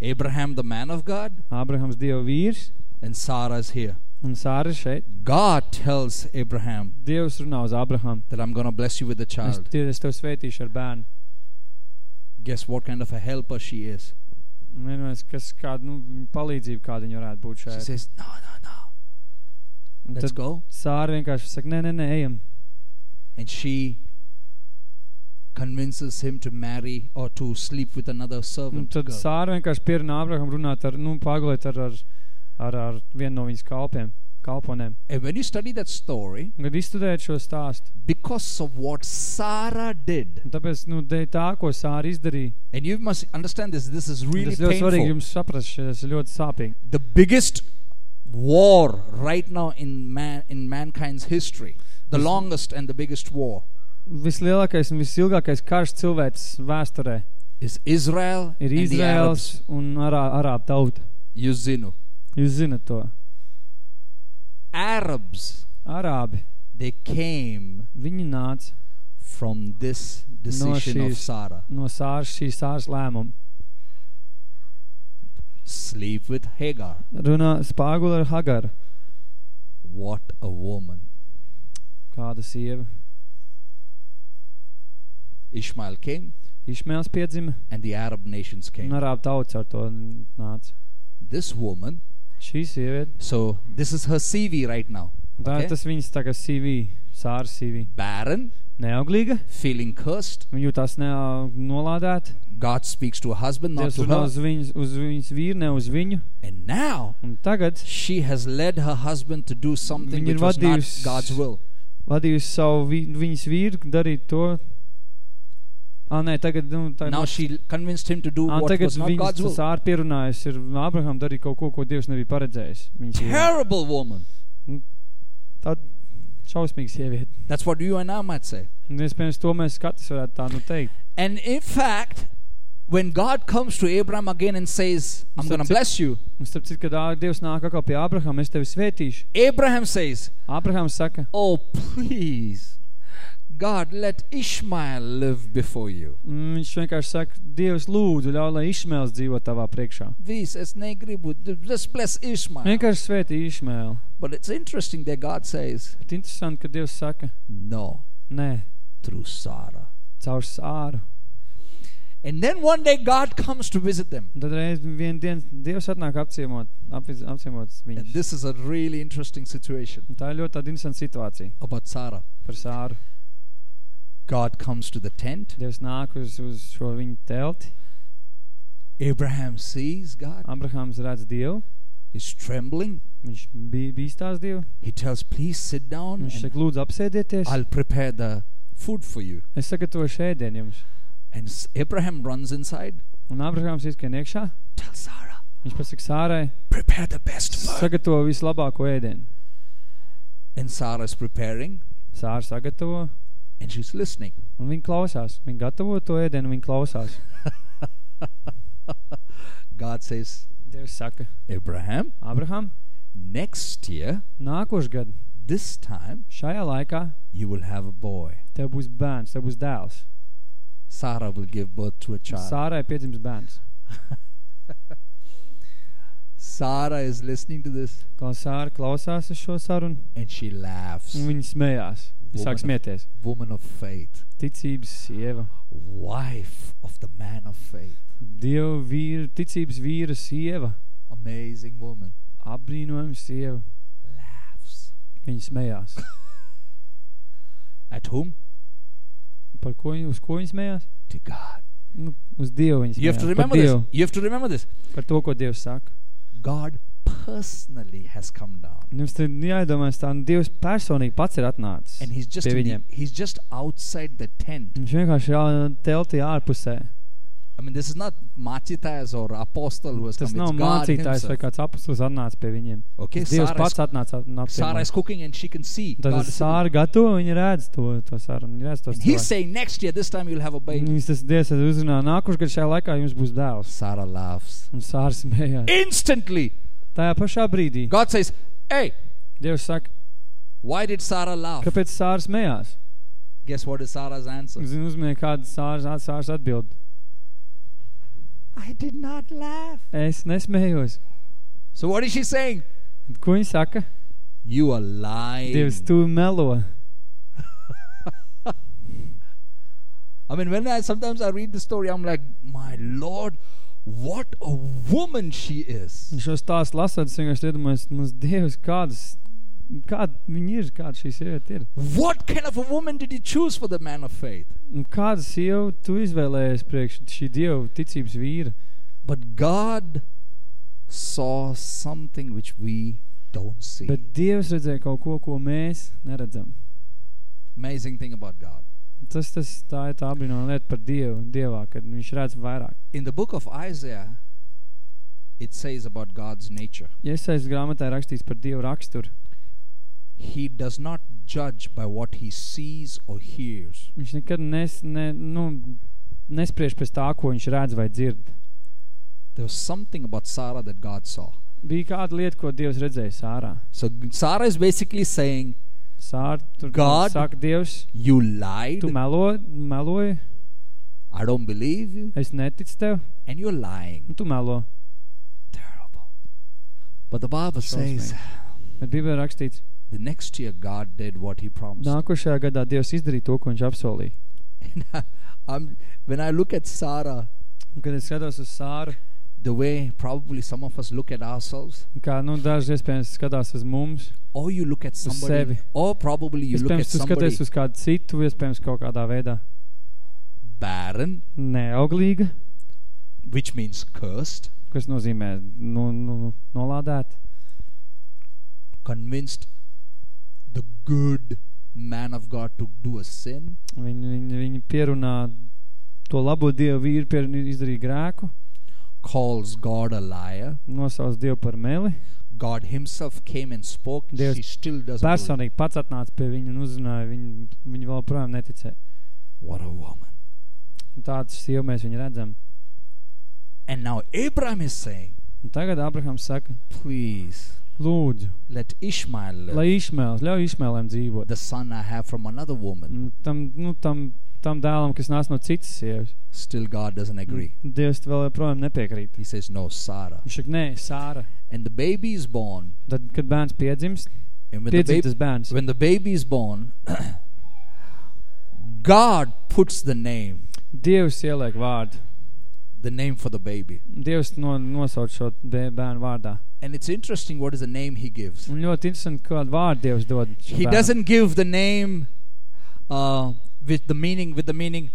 Abraham, the man of God,
Abrahams Dieva vīrs
and Sarah is here.
Un Sāra šeit.
God tells Abraham
Dievs runā uz Abraham.
that I'm going to bless you with a
Es,
child.
tie- es tev sveitīšu ar bērnu.
Guess what kind of a helper she is?
Vienmēr, kas kāda, nu, viņa palīdzība, kāda viņa varētu būt
She
šeit.
says, No, no, no.
Un
Let's
tad
go.
Sāra vienkārši saka, nē, nē, nē, ejam.
And she convinces him to marry or to sleep with another
Un
servant.
tad
girl.
Sāra vienkārši pierunā Abraham runāt ar, nu, pagulēt ar, ar, ar, ar vienu no viņas kalpiem, kalponēm.
And when you study that story,
Un, kad izstudējat šo stāstu,
because of what Sarah did,
un tāpēc, nu, dēļ tā, ko Sāra izdarīja,
and you must understand this, this is
un
really
tas ļoti svarīgi
painful.
jums saprast, šis tas ir ļoti sāpīgi.
The biggest war right now in man in mankind's history. The longest and the biggest war
Vislielākais un visilgākais karš cilvēks vēsturē
is Israel
ir
and the Arabs.
Izraels un arā, arābu tauta.
You zinu.
Jūs zinat to.
Arabs,
Arābi,
they came
viņi nāca
from this decision of
šīs-
Sarah.
no sāras šīs sāras lēmuma.
Sleep with Hagar.
Runā spāguli ar Hagaru.
What a woman.
Kāda sieva.
Ishmael came
Išmēls piedzima
and the Arab nations
un
came.
arābu tauts ar to nāca.
This woman,
Šī sieviete,
so this is her CV right now.
un tā
Okay.
ir tas viņas tā kā CV, sāras CV.
Barren,
Neauglīga,
feeling cursed.
viņa jūtās ne, nolādēt.
God speaks to her husband, not
Dievs
to
runā
her.
uz viņas, uz viņas vīru, ne uz viņu.
And now
Un tagad
she has led her husband to do something
Viņa ir
which was not
vadījusi-
God's will.
vadījusi savu vi, viņas vīru darīt to. Ā, nē, tagad, nu, tagad,
Now she convinced him to do
ā,
what
tagad
was not
viņas
God's
tas
will.
ār pierunājis ir Abraham darīt kaut ko, ko Dievs nebija paredzējis. Viņas vīram.
Terrible woman.
Tā šausmīga sieviete.
That's what you and I might say.
Un iespējams to mēs katrs varētu tā nu teikt.
And in fact, when God comes to Abraham again and says, I'm
Starp
going to
citu-
bless you,
Un starp citu, kad ā, Dievs nāk atkal pie Abrahama, es tevi svētīšu.
Abraham says,
Abrahams saka,
Oh, please, God, let Ishmael live before you.
mm, viņš vienkārši saka, Dievs lūdzu, ļauj, lai Išmēls dzīvo tavā priekšā.
Please, es negribu, just bless Ishmael.
Vienkārši svētī Išmēlu.
But it's interesting that God says,
Bet interesanti, ka Dievs saka,
No,
nē,
through Sarah.
caur sāru.
And then one day God comes to visit them.
Un tad reiz vienu dienu Dievs atnāk apciemot, apviz- apciemot
And
viņus.
this is a really interesting situation
Un tā ir ļoti tāda interesanta situācija
about Sarah.
par sāru.
God comes to the tent.
Dievs nāk uz, uz šo viņu telti.
Abraham sees God.
Abrahams redz Dievu.
He's trembling.
Viņš bija bīstās Dievu.
He tells, Please sit down.
Viņš
And
saka, lūdzu apsēdieties.
I'll prepare the food for you.
Es sagatavošu ēdienu jums.
And s- Abraham runs inside.
Un Abrahams izskan iekšā.
Tell Sarah,
Viņš pasaka Sārai,
prepare the best food.
sagatavo vislabāko ēdienu.
And Sarah is preparing
Sāra sagatavo,
and she's listening.
un viņa klausās. Viņa gatavo to ēdienu, viņa klausās.
God says,
Dievs saka,
Abraham,
Abraham,
next year,
gadu,
this time,
šajā laikā,
you will have a boy.
tev būs bērns, tev būs dēls.
Sarah will give birth to a child.
Sārai piedzims bērns.
Sarah is listening to this
Kā Sāra klausās uz šo sarunu,
and she laughs.
un viņa smējās. Sāk smieties.
Woman of faith,
Ticības sieva.
wife of the man of faith.
Dievu vīra, ticības vīra sieva.
Amazing woman.
Apbrīnojama sieva.
Laughs.
Viņa smējās.
At whom?
Par ko uz ko viņa smējās?
To God.
Nu, uz Dievu viņa
You have to
smējās.
Remember this. You have to remember this.
Par to, ko Dievs saka.
God personally has come down.
Un Jums tad jāiedomājas tā, nu, Dievs personīgi pats ir atnācis
And he's just
pie
in the-
viņiem.
he's just outside the tent.
Viņš vienkārši ir teltī ārpusē.
I mean, this is not Machitas or apostle who has
Tas
come.
nav
It's God
mācītājs vai
himself.
kāds apustulis atnāca pie viņiem.
Okay,
Tas Dievs
Sarah
pats
is,
atnāca un
Sarah is
apciemot.
cooking and she can see.
Tad
God is
Sāra gatavo, viņa redz to, to sarunu, viņa redz to
and he's
cilvēku.
saying next year, this time you'll have a baby.
Viņas tas Dievs tad uzrunā, nākuši, kad šajā laikā jums būs dēls.
Sarah laughs.
Un Sāra smējās.
Instantly,
Tajā pašā brīdī
God says, hey,
Dievs saka,
why did Sarah laugh?
kāpēc Sāra smējās?
Guess what is Sarah's answer?
Zinu, uzmanīgi, kāda Sāras, Sāras atbild.
I did not laugh.
Es nesmējos.
So what is she saying?
Ko viņa saka?
You are lying.
Dievs, tu melo.
I mean, when I sometimes I read the story, I'm like, my Lord, what a woman she is.
Un šo stāstu lasot, es vienkārši iedomājos, mums Dievs, kādas, kāda viņa ir, kāda šī sieviete ir.
What kind of a woman did he choose for the man of faith?
Un kāda sieva tu izvēlējies priekš šī Dieva ticības vīra?
But God saw something which we don't see.
Bet Dievs redzēja kaut ko, ko mēs neredzam.
Amazing thing about God.
Tas, tas tā ir tā apbrīnojama lieta par Dievu, Dievā, kad viņš redz vairāk.
In the book of Isaiah, it says about God's nature.
Iesaistas grāmatā ir rakstīts par Dievu raksturu.
He does not judge by what he sees or hears.
Viņš nekad nes, ne, nu, nespriež pēc tā, ko viņš redz vai dzird.
There was something about Sarah that God saw.
Bija kāda lieta, ko Dievs redzēja Sārā.
So Sarah is basically saying,
Sāra tur
God-
saka, Dievs,
You lied,
tu melo, meloji,
I don't believe you,
es neticu tev,
and you're lying.
un tu melo.
Terrible. But the Bible says
Šausmīgi. Bet Bībelē rakstīts,
the next year God did what he promised.
nākošajā gadā Dievs izdarīja to, ko viņš apsolīja.
And I, I'm, when I look at Sarah,
Un, kad es skatos uz Sāru,
the way probably some of us look at ourselves,
un kā, nu, daži iespējams skatās uz mums,
or you look at somebody,
sevi.
or probably you look at
iespējams tu
somebody
skaties uz kādu citu, iespējams kaut kādā veidā.
barren,
neauglīga,
which means cursed,
kas nozīmē nu, nu, nolādēt,
convinced the good man of God to do a sin,
Viņi, viņi, viņi pierunā to labo Dievu vīru, pier, izdarīja grēku,
calls God a liar.
nosauc Dievu par meli.
God himself came and spoke,
Dievs
she still doesn't believe.
Personīgi pats atnāca pie viņa un uzrunāja, viņi, viņi vēl projām neticēja.
What a woman.
Un tādas sievu mēs viņu redzam.
And now Abraham is saying,
Un tagad Abrahams saka,
please
lūdzu,
let Ishmael live,
lai Išmēls, ļauj Išmēlēm dzīvot.
the son I have from another woman.
Un Tam, nu, tam, tam dēlam, kas nāc no citas sievas.
Still God doesn't agree.
Dievs vēl joprojām nepiekrīt.
He says, no, Sarah.
Viņš saka, nē, Sāra.
And the baby is born.
Tad, kad bērns piedzimst,
And when the, baby, when the baby is born, God puts the name,
Dievs ieliek vārdu.
the name for the baby.
Dievs no, nosauc šo bē- bērnu vārdā.
And it's interesting what is the name he gives.
Un ļoti interesanti, kādu vārdu Dievs dod.
He doesn't give the name uh, with the meaning, with the meaning,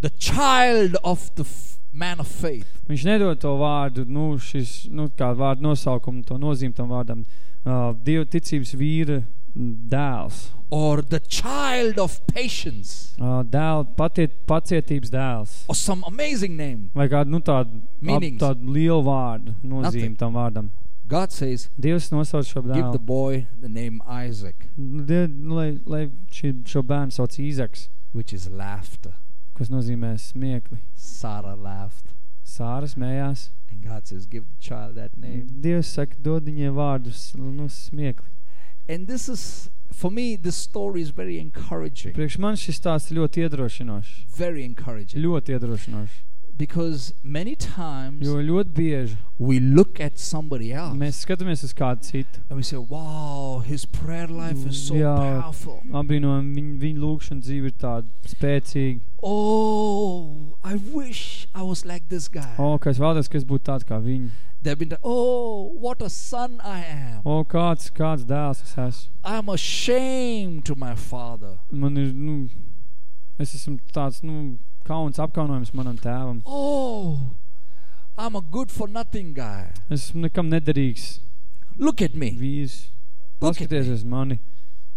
the child of the f- man of faith.
Viņš nedod to vārdu, nu, šis, nu, kā vārdu nosaukumu, to nozīm tam vārdam. Uh, Dievu ticības vīra mm, dēls.
or the child of patience
Uh, dēl, patiet, pacietības dēls.
or some amazing name.
Vai kādu, nu, tādu, ap,
Meanings.
tādu lielu vārdu
Nothing.
nozīm tam vārdam.
God says,
Dievs nosauc šo
give the
dēlu.
boy the name Isaac,
Nu, Die, nu, lai, lai šī, šo bērnu sauc Īzaks,
which is laughter.
kas nozīmē smiekli.
Sarah laughed.
Sāra smējās.
And God says, give the child that name.
Dievs saka, dod viņai vārdus, nu, smiekli.
And this is, for me, this story is very encouraging.
Priekš man šis stāsts ir ļoti iedrošinošs.
Very encouraging.
Ļoti iedrošinošs.
Because many times
Jo ļoti bieži
we look at somebody else
mēs skatāmies uz kādu citu.
and we say, wow, his prayer life is so
Jā.
powerful.
Apbrīnojam, viņa, viņa lūkšana dzīve ir tāda spēcīga.
Oh, I wish I was like this guy.
O, ka es vēlos, ka es būtu tāds kā viņa.
They've been, oh, what a son I am.
O, kāds, kāds dēls es esmu.
I'm ashamed to my father.
Man ir, nu, es esmu tāds, nu, kauns apkaunojums manam tēvam.
Oh, I'm a good for nothing guy.
Es esmu nekam nederīgs
Look at me.
vīrs.
Look at
Paskaties
me.
uz mani.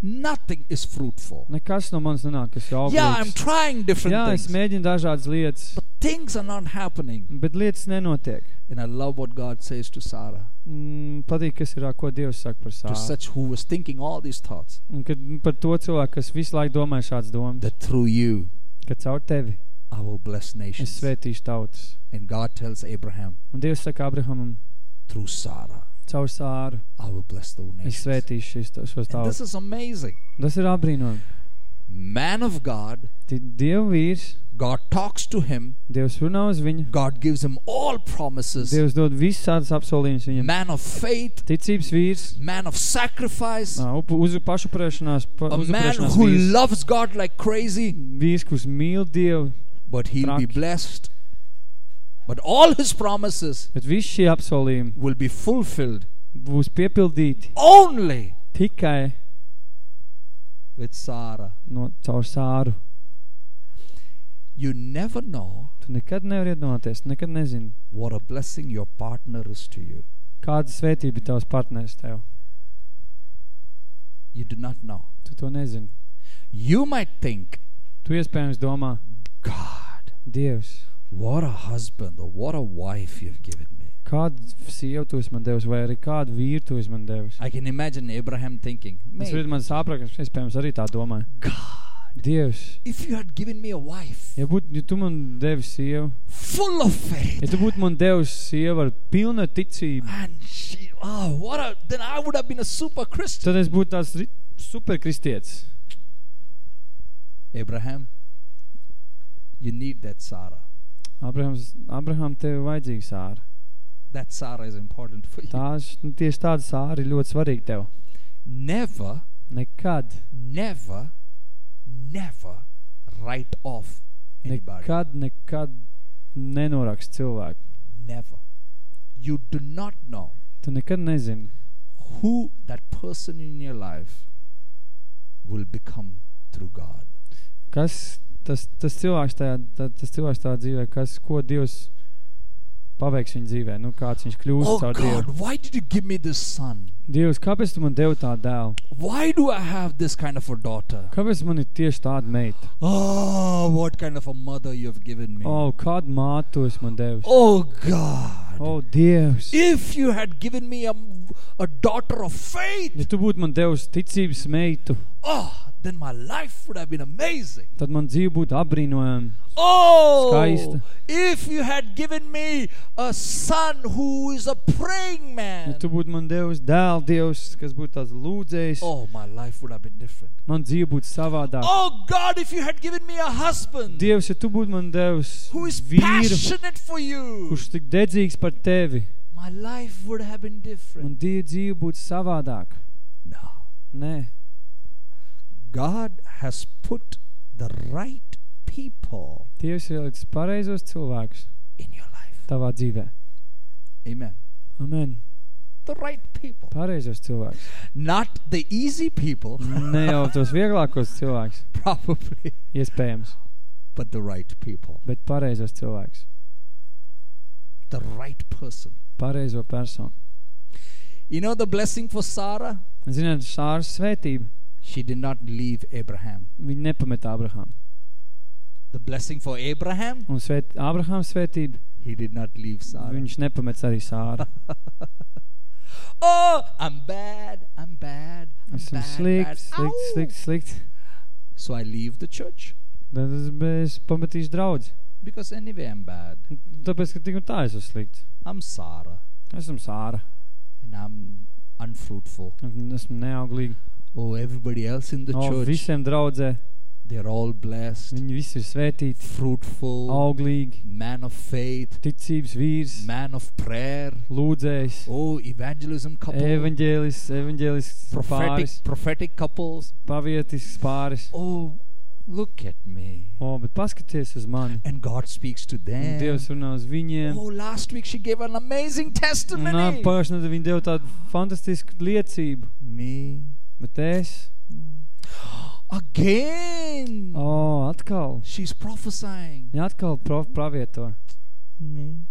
Nothing is fruitful.
Nekas no manis nenāk, kas ir
Yeah, I'm
auglīgs.
trying different
Jā, es
things,
mēģinu dažādas lietas,
but things are not happening.
bet lietas nenotiek.
And I love what God says to Sarah,
Mm, patīk, kas ir, ā, ko Dievs saka par
to
sāru.
such who was thinking all these thoughts,
Un kad par to cilvēku, kas visu laiku domāja šāds domas,
that through you
ka caur tevi
I will bless
es
nations.
svētīšu tautas.
And God tells Abraham,
Un Dievs saka Abrahamam,
through Sarah,
caur sāru
I will bless the
es
nations.
svētīšu šis, šos
And this
tautas.
is amazing.
Tas ir apbrīnojami.
Man of God,
Ti- Dievu vīrs,
God talks to him,
Dievs runā uz viņu,
God gives him all promises.
Dievs dod visādas apsolījumus viņam.
Man of faith,
Ticības vīrs,
man of sacrifice,
ā, upu- uz pašuprēšanās, pa,
a man
uzupurēšanās
who
vīrs,
loves God like crazy,
vīrs, kurš mīl Dievu,
but he'll be blessed. But all his promises
bet visi šie apsolījumi
will be fulfilled
būs piepildīti
only
tikai
with Sarah.
no, caur sāru.
You never know
Tu nekad iedomāties, nekad nezini,
what a blessing your partner is to you.
kāda svētība ir tavs partners tev.
You do not know.
Tu to nezini.
You might think,
Tu iespējams domā,
God,
Dievs,
what a husband or what a wife you've given me.
Kādu sievu tu esi man devis, vai arī kādu vīru tu esi man devis?
I can imagine Abraham thinking,
Es
"Mate,
varu man saprāt, ka iespējams arī tā domāju.
God,
Dievs,
if you had given me a wife
ja, būtu, ja tu man devi sievu,
full of faith,
ja tu būtu man devis sievu ar pilnu ticību,
and she, oh, what a, then I would have been a super Christian.
tad es būtu tāds ri- superkristietis.
Abraham, you need that Sarah.
Abrahams, Abraham, tev ir vajadzīga sāra.
That Sarah is important for you.
Tās, nu, tieši tāda sāra ir ļoti svarīga tev.
Never,
Nekad,
never, never write off anybody.
nekad, nekad nenorakst cilvēku.
Never. You do not know
Tu nekad nezini,
who that person in your life will become through God.
kas tas, tas cilvēks tajā, tā, tas cilvēks tajā dzīvē, kas, ko Dievs paveiks viņa dzīvē, nu kāds viņš kļūst
Oh
caur Dievu.
God, why did you give me this son?
Dievs, kāpēc tu man devi tādu dēlu?
Why do I have this kind of a daughter?
Kāpēc man ir tieši tāda meita?
Oh, what kind of a mother you have given me.
O, oh, kādu mātu tu esi man devis?
Oh God.
O, oh, Dievs!
If you had given me a, a daughter of faith,
Ja tu būtu man devis ticības meitu,
oh, then my life would have been amazing.
tad man dzīve būtu apbrīnojama.
Oh,
Skaista.
if you had given me a son who is a praying
Ja
man,
tu būtu man devis dēlu Dievs, kas būtu tāds lūdzējs,
oh, my life would have been different.
man dzīve būtu savādāk.
Oh God, if you had given me a husband
Dievs, ja tu būtu man devis
who is
vīru,
passionate for you,
kurš tik dedzīgs par tevi,
my life would have been
man
different.
die- dzīve būtu savādāk.
No.
Nē,
God has put the right people
Dievs ir ielicis pareizos cilvēkus
in your life.
tavā dzīvē.
Amen.
Amen.
The right people.
Pareizos cilvēkus.
Not the easy people,
Ne jau tos vieglākos cilvēkus,
probably,
iespējams,
but the right people.
bet pareizos cilvēkus.
The right person.
Pareizo personu.
You know the blessing for Sarah?
Ziniet, Sāras svētība,
She did not leave Abraham.
viņa nepameta Abraham.
The blessing for Abraham?
Un svēt, Abraham svētība,
He did not leave Sarah.
viņš nepamets arī Sāru.
Oh, I'm bad. I'm bad. I'm
Esmu
bad, bad.
slikt,
Ow.
slikt, slikt.
So I leave the church
Tad es, es pametīšu draudzi.
because anyway I'm bad.
Tāpēc, ka tik un tā esmu slikts.
I'm Sarah
Esmu Sāra.
and I'm unfruitful.
Un Esmu neauglīga.
Oh, everybody else in the
No,
church,
visiem draudzē.
they're all blessed,
Viņi visi ir svētīti,
fruitful,
auglīgi,
man of faith,
ticības vīrs,
man of prayer.
lūdzējs,
Oh, evangelism couple,
evaņģēlis, evaņģēlis
prophetic,
pāris,
prophetic couples.
pavietisks pāris.
Oh, look at me.
O, bet paskaties uz mani.
And God speaks to
Un
them.
Dievs runā uz viņiem.
Oh, last week she gave an amazing
Un
testimony.
pagājušajā nedēļā viņi deva tādu fantastisku liecību.
Me.
Bet es,
Again.
o, atkal,
She's prophesying.
viņa atkal pro, pravieto.
Me.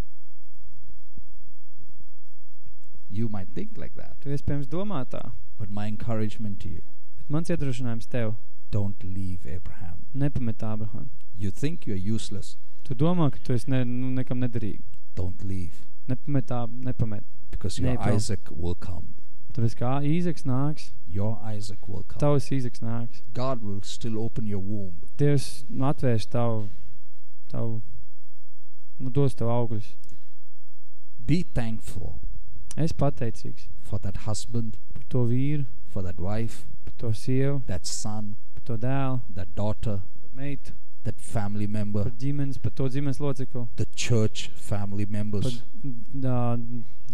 You might think like that.
Tu iespējams domā tā.
But my encouragement to you,
Bet mans iedrošinājums tev,
don't leave Abraham.
nepamet Abraham.
You think you're useless.
Tu domā, ka tu esi ne, nu, nekam nederīgi.
Don't leave.
Nepamet, Ab- nepamet.
Because your
Nee, bro.
Isaac will come.
Tāpēc kā Īzeks nāks,
Your Isaac will come.
tavs Īzeks nāks.
God will still open your womb.
Dievs nu, atvērš tavu, tavu, nu dos tev augļus.
Be thankful
Es pateicīgs
for that husband,
par to vīru,
for that wife,
par to sievu,
that son,
par to dēlu,
that daughter,
par meitu,
that family
par
member,
ģimenes, par to ģimenes locekli,
the church family
par
members.
dā,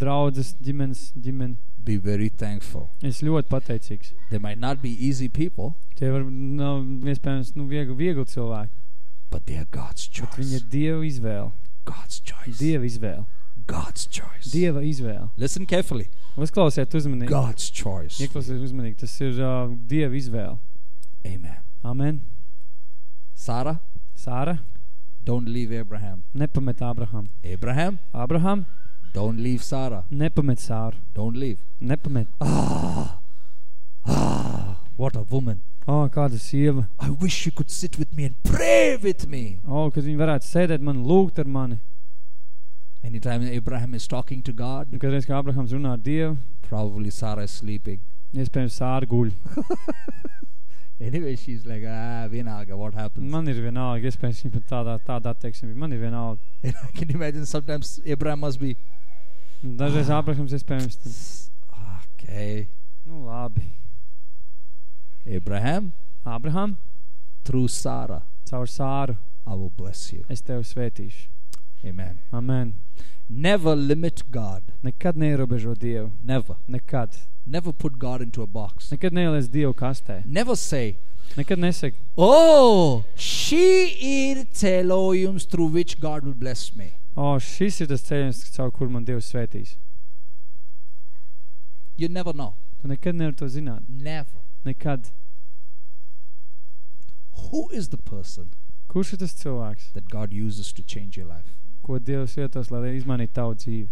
draudzes ģimenes, ģimeni.
Be very thankful.
Es ļoti pateicīgs.
They might not be easy people,
Tie var, nav iespējams, nu, viegli, viegli cilvēki,
but they are God's
bet viņi ir
choice.
Dieva izvēle.
God's choice.
Dieva izvēle.
God's choice.
Dieva izvēle.
Listen carefully.
Uzklausiet uzmanīgi.
God's choice.
Ieklausiet uzmanīgi. Tas ir uh, Dieva izvēle.
Amen.
Amen.
Sarah,
Sāra,
don't leave Abraham.
nepamet Abraham.
Abraham,
Abraham,
don't leave Sarah.
nepamet Sāru.
Don't leave.
Nepamet.
Ah, ah, what a woman.
O, kāda sieva.
I wish you could sit with me and pray with me.
O, kad viņi varētu sēdēt man, lūgt ar mani.
Anytime Abraham is talking to God,
Un, kad reiz, kā Abrahams runā ar Dievu,
probably Sarah is sleeping.
iespējams sāra guļ.
Anyway, she's like, ah, vienalga, what happens?
Man ir vienalga, iespējams, viņa pat tādā, tādā teiksim, man ir vienalga.
And I can imagine sometimes Abraham must be,
Dažreiz Abrahams iespējams, tad,
okay,
nu labi.
Abraham,
Abraham,
through Sarah,
caur sāru
I will bless you.
es tevi svētīšu.
Amen.
Amen.
Never limit God.
Nekad neierobežo Dievu.
Never.
Nekad.
Never put God into a box.
Nekad neieliec Dievu kastē.
Never say,
Nekad nesaki,
oh, šī ir celojums through which God will bless me.
O, šis ir tas ceļš, caur kur man Dievs svētīs.
You never know.
Tu nekad nevar to zināt.
Never.
Nekad.
Who is the person
Kurš ir tas cilvēks,
that God uses to change your life?
ko Dievs vietos, lai izmainītu tavu dzīvi?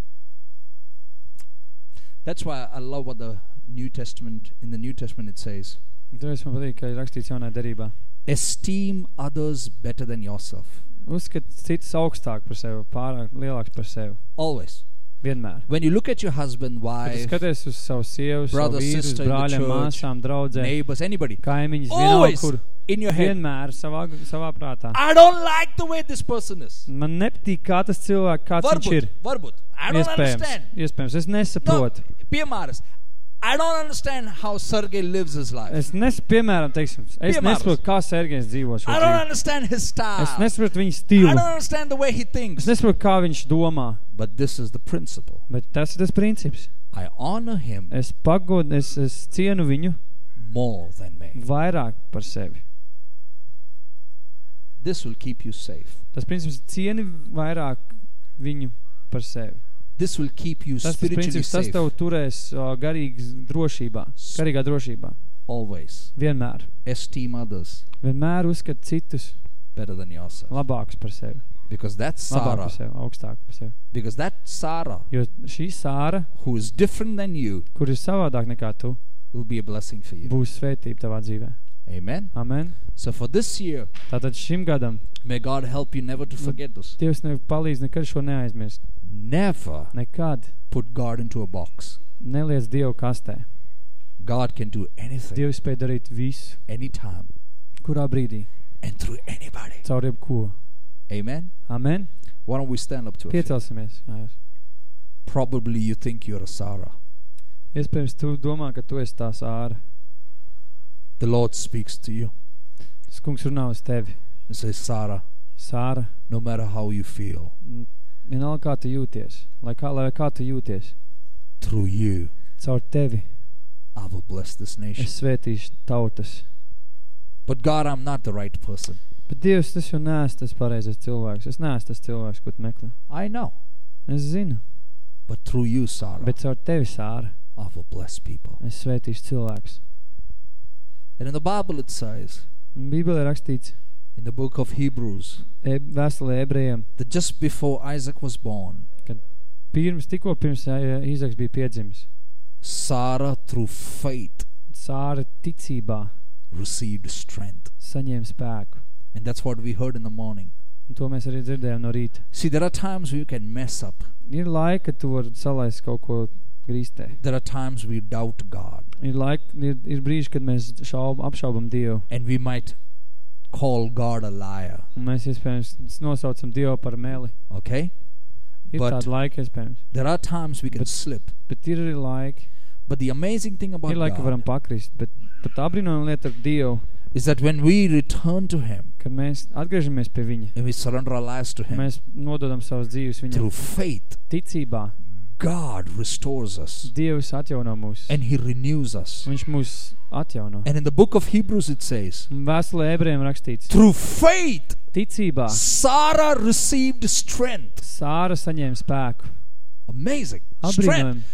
That's why I love what the New Testament, in the New Testament it says,
Un Tāpēc man patīk, ka ir rakstīts jaunā derībā.
esteem others better than yourself.
Uzskat citus augstāk par sevi, pārāk lielāks par sevi.
Always.
Vienmēr.
When you look at your husband,
Kad
wife,
skaties uz savu sievu, savu
brother,
vīru, uz
sister
brāļiem,
church,
māsām, draudzēm,
neighbors, anybody,
kaimiņus, vienalga, kur
in your head,
vienmēr savā, savā prātā.
I don't like the way this person is.
Man nepatīk, kā tas cilvēks, kāds viņš ir.
Varbūt, varbūt. I don't
Iespējams,
understand.
iespējams, es
No,
nesaprotu.
piemēras. I don't understand how Sergey lives his life.
Es nes, piemēram, teiksim, es
Piemērs.
nesaprotu, kā Sergejs dzīvo šo
I don't
dzīvi.
understand his style.
Es nesaprotu viņa
I
stilu.
don't understand the way he
Es
thinks.
nesaprotu, kā viņš domā.
But this is the principle.
Bet tas ir tas princips.
I honor him
Es pagodu, es, es cienu viņu
more than me.
vairāk par sevi.
This will keep you safe.
Tas princips cieni vairāk viņu par sevi.
This will keep you
Tas tas
spiritually
princips, tas
safe.
tev turēs uh, garīgas drošībā, garīgā drošībā.
Always.
Vienmēr.
Esteem others
Vienmēr uzskat citus
better than yourself.
labākus par sevi.
Because that
Labāk
Sarah,
par sevi, augstāk par sevi.
because that Sarah
Jo šī sāra,
who is different than you
kur ir savādāk nekā tu,
will be a blessing for you.
būs svētība tavā dzīvē.
Amen.
Amen.
So for this year,
Tātad šim gadam
may God help you never to forget this.
Dievs nev palīdz nekad šo neaizmirst.
Never
Nekad
put God into a box.
neliec Dievu kastē.
God can do anything,
Dievs spēj darīt visu,
anytime,
kurā brīdī,
and through anybody.
caur jebko.
Amen.
Amen.
Why don't we stand up to?
Piecelsimies. Jā, jā.
Probably you think you're a Sarah.
Iespējams, tu domā, ka tu esi tā sāra.
The Lord speaks to you
Tas kungs runā uz tevi.
and says, Sarah,
Sāra,
no matter how you feel,
mm, vienalga kā tu jūties, lai kā, lai kā tu jūties,
through you,
caur tevi
I will bless this nation.
es svētīšu tautas.
But God, I'm not the right person.
Bet Dievs, tas jau neesmu tas pareizais cilvēks. Es neesmu tas cilvēks, ko tu meklē.
I know.
Es zinu,
But through you, Sarah,
bet caur tevi, Sāra,
I will bless people.
es svētīšu cilvēks.
And in the Bible it says,
Un Bībelē rakstīts
in the book of Hebrews,
vēstulē ebrejiem,
that just before Isaac was born,
pirms, tikko pirms Īzaks bija piedzimis,
Sarah, through faith,
Sāra ticībā
received strength.
saņēma spēku.
And that's what we heard in the morning.
Un to mēs arī dzirdējām no rīta.
See, there are times you can mess up.
Ir laika, tu vari salaist kaut ko grīstē.
There are times we doubt God.
Ir, laika, ir, ir brīži, kad mēs šaub, apšaubam Dievu.
And we might call God a liar.
Un mēs iespējams nosaucam Dievu par meli.
Okay?
Ir
But-
tāda laika iespējams.
There are times we can
But-
slip.
Bet ir arī laiki.
But the amazing thing about
Ir laika, ka varam
God
pakrist. Bet pat apbrīnojama lieta ar Dievu,
is that when we return to Him
kad mēs atgriežamies pie Viņa,
and we surrender our lives to Him
mēs nododam savas dzīves
through
Viņam
faith,
ticībā.
God restores us
Dievs atjauno mūs.
and He renews us.
Viņš mūs atjauno.
And in the book of Hebrews it says,
Vēstulē ebrejiem rakstīts,
through faith,
ticībā
Sarah received strength.
Sāra saņēma spēku.
Amazing. Strength.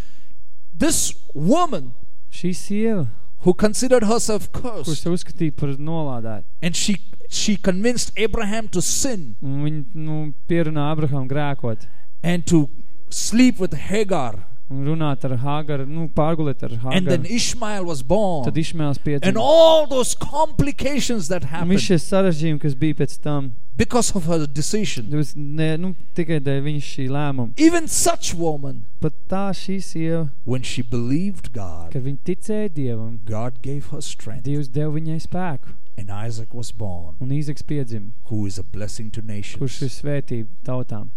This woman
Šī sieva,
who considered herself
kurš
cursed
se uzskatīja par nolādētu,
and she she convinced Abraham to sin
un viņa nu, pierunā Abraham grēkot
and to sleep with Hagar
un runāt ar Hāgaru, nu, pārgulēt ar
And then Ishmael was born.
Tad Išmēls
And all those complications that
Un
happened
šie sarežģījumi, kas bija pēc tam,
because of her decision.
tas ne, nu, tikai dēļ viņas šī lēmuma.
Even such woman,
Pat tā šī sieva,
when she believed God,
kad viņa ticēja Dievam,
God gave her strength.
Dievs deva viņai spēku.
And Isaac was born,
Un Īzeks piedzima,
who is a blessing to
kurš ir
nations.
svētība tautām.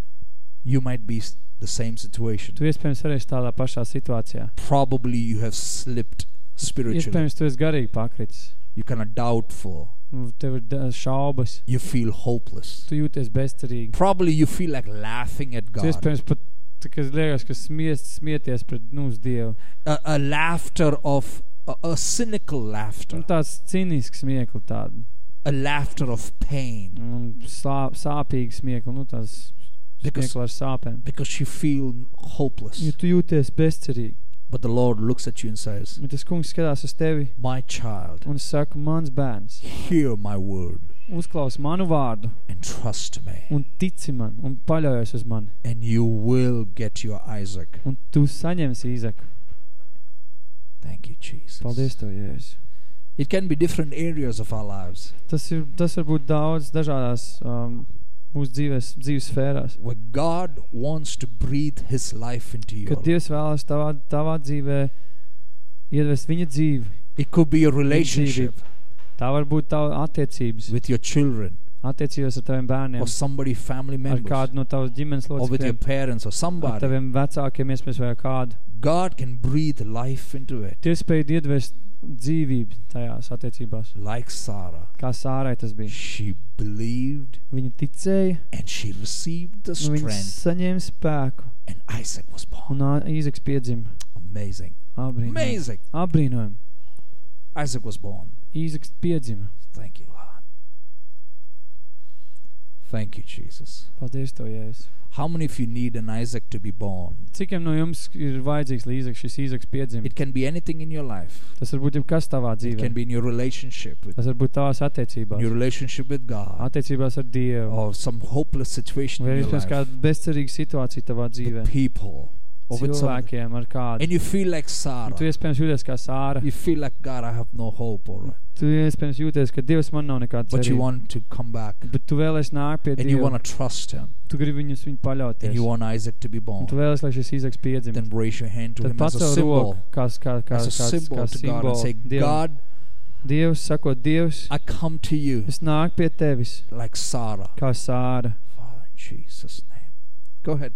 You might be the same situation.
Tu iespējams arī esi tādā pašā situācijā.
Probably you have slipped spiritually.
Iespējams, tu esi garīgi pakritis.
You're kind of doubtful.
Nu, Tev ir da- šaubas,
You feel hopeless.
tu jūties bezcerīgi.
Probably you feel like laughing at
Tu
God.
iespējams pat, tā kā liekas, ka smies, smieties pret, nu, uz Dievu.
A, a laughter of a, a cynical laughter,
Un tāds cīnisks smiekli tādu.
a laughter of pain
Un sā, sāpīgi smiekli, nu, tās
Because-
smiekli ar sāpēm.
because you feel hopeless.
Jo tu jūties bezcerīgi.
But the Lord looks at you and says,
Un tas kungs skatās uz tevi
My child,
un saka, mans bērns,
hear my word
uzklaus manu vārdu
and trust me,
un tici man un paļaujies uz mani.
and you will get your Isaac.
Un tu saņemsi Īzaku.
Thank you, Jesus.
Paldies Tev, Jēzus.
It can be different areas of our lives
Tas, ir, tas var būt daudz dažādās um, mūsu dzīves, dzīves sfērās.
where God wants to breathe His life into you.
Kad Dievs vēlas tavā, tavā dzīvē iedvest viņa dzīvi,
It could be a relationship
tā var būt tava attiecības,
with your children
attiecības ar taviem bērniem,
or somebody, family
ar
members,
kādu no tavas ģimenes
or with your
locekļiem,
parents or
ar
somebody.
taviem vecākiem, iespējams, vai ar kādu.
God can breathe life into it,
Dievs spēj iedvest dzīvību tajās attiecībās.
like Sarah.
Kā Sārai tas bija.
She believed
Viņa ticēja,
and she received the
un viņa
strength,
saņēma spēku,
and Isaac was born.
un Ā- Īzeks piedzima.
Amazing.
Abrīnojam.
Amazing.
Abrīnojam.
Isaac was born.
Īzeks piedzima.
Thank you, Lord. Thank you, Jesus.
Paldies Tev, Jēzus.
How many of you need an Isaac to be born?
Cikiem no jums ir vajadzīgs, lai Īzeks, šis Īzeks piedzima?
It can be anything in your life.
Tas var būt jebkas tavā
It
dzīvē.
can be in your relationship with
Tas var būt tavās
in
attiecībās.
your relationship with God
Attiecībās ar Dievu.
or some hopeless situation
Vai
in your
iespējams
life.
kāda bezcerīga situācija tavā dzīvē.
With people or with somebody.
Cilvēkiem ar kādu.
And you feel like
Un
Sarah.
tu iespējams jūties kā Sāra.
You feel like God, I have no hope, all right.
Tu iespējams jūties, ka Dievs man nav nekāda
But you
cerība.
want to come back
Bet tu vēlies nāk pie
and you want
Dieva.
to trust Him
Tu gribi viņus viņu paļauties.
and you want Isaac to be
Un
born.
tu vēlies, lai šis Īzeks piedzimst.
Then raise your hand to
Tad
Him as a
pacel
symbol.
roku, kā, kā, kā,
As a
kā,
symbol
kā
to God and say,
simbolu. Dievam.
God,
Dievs, sakot, Dievs,
I come to you
es nāku pie tevis,
like Sarah.
kā Sāra.
Father, in Jesus' name. Go ahead.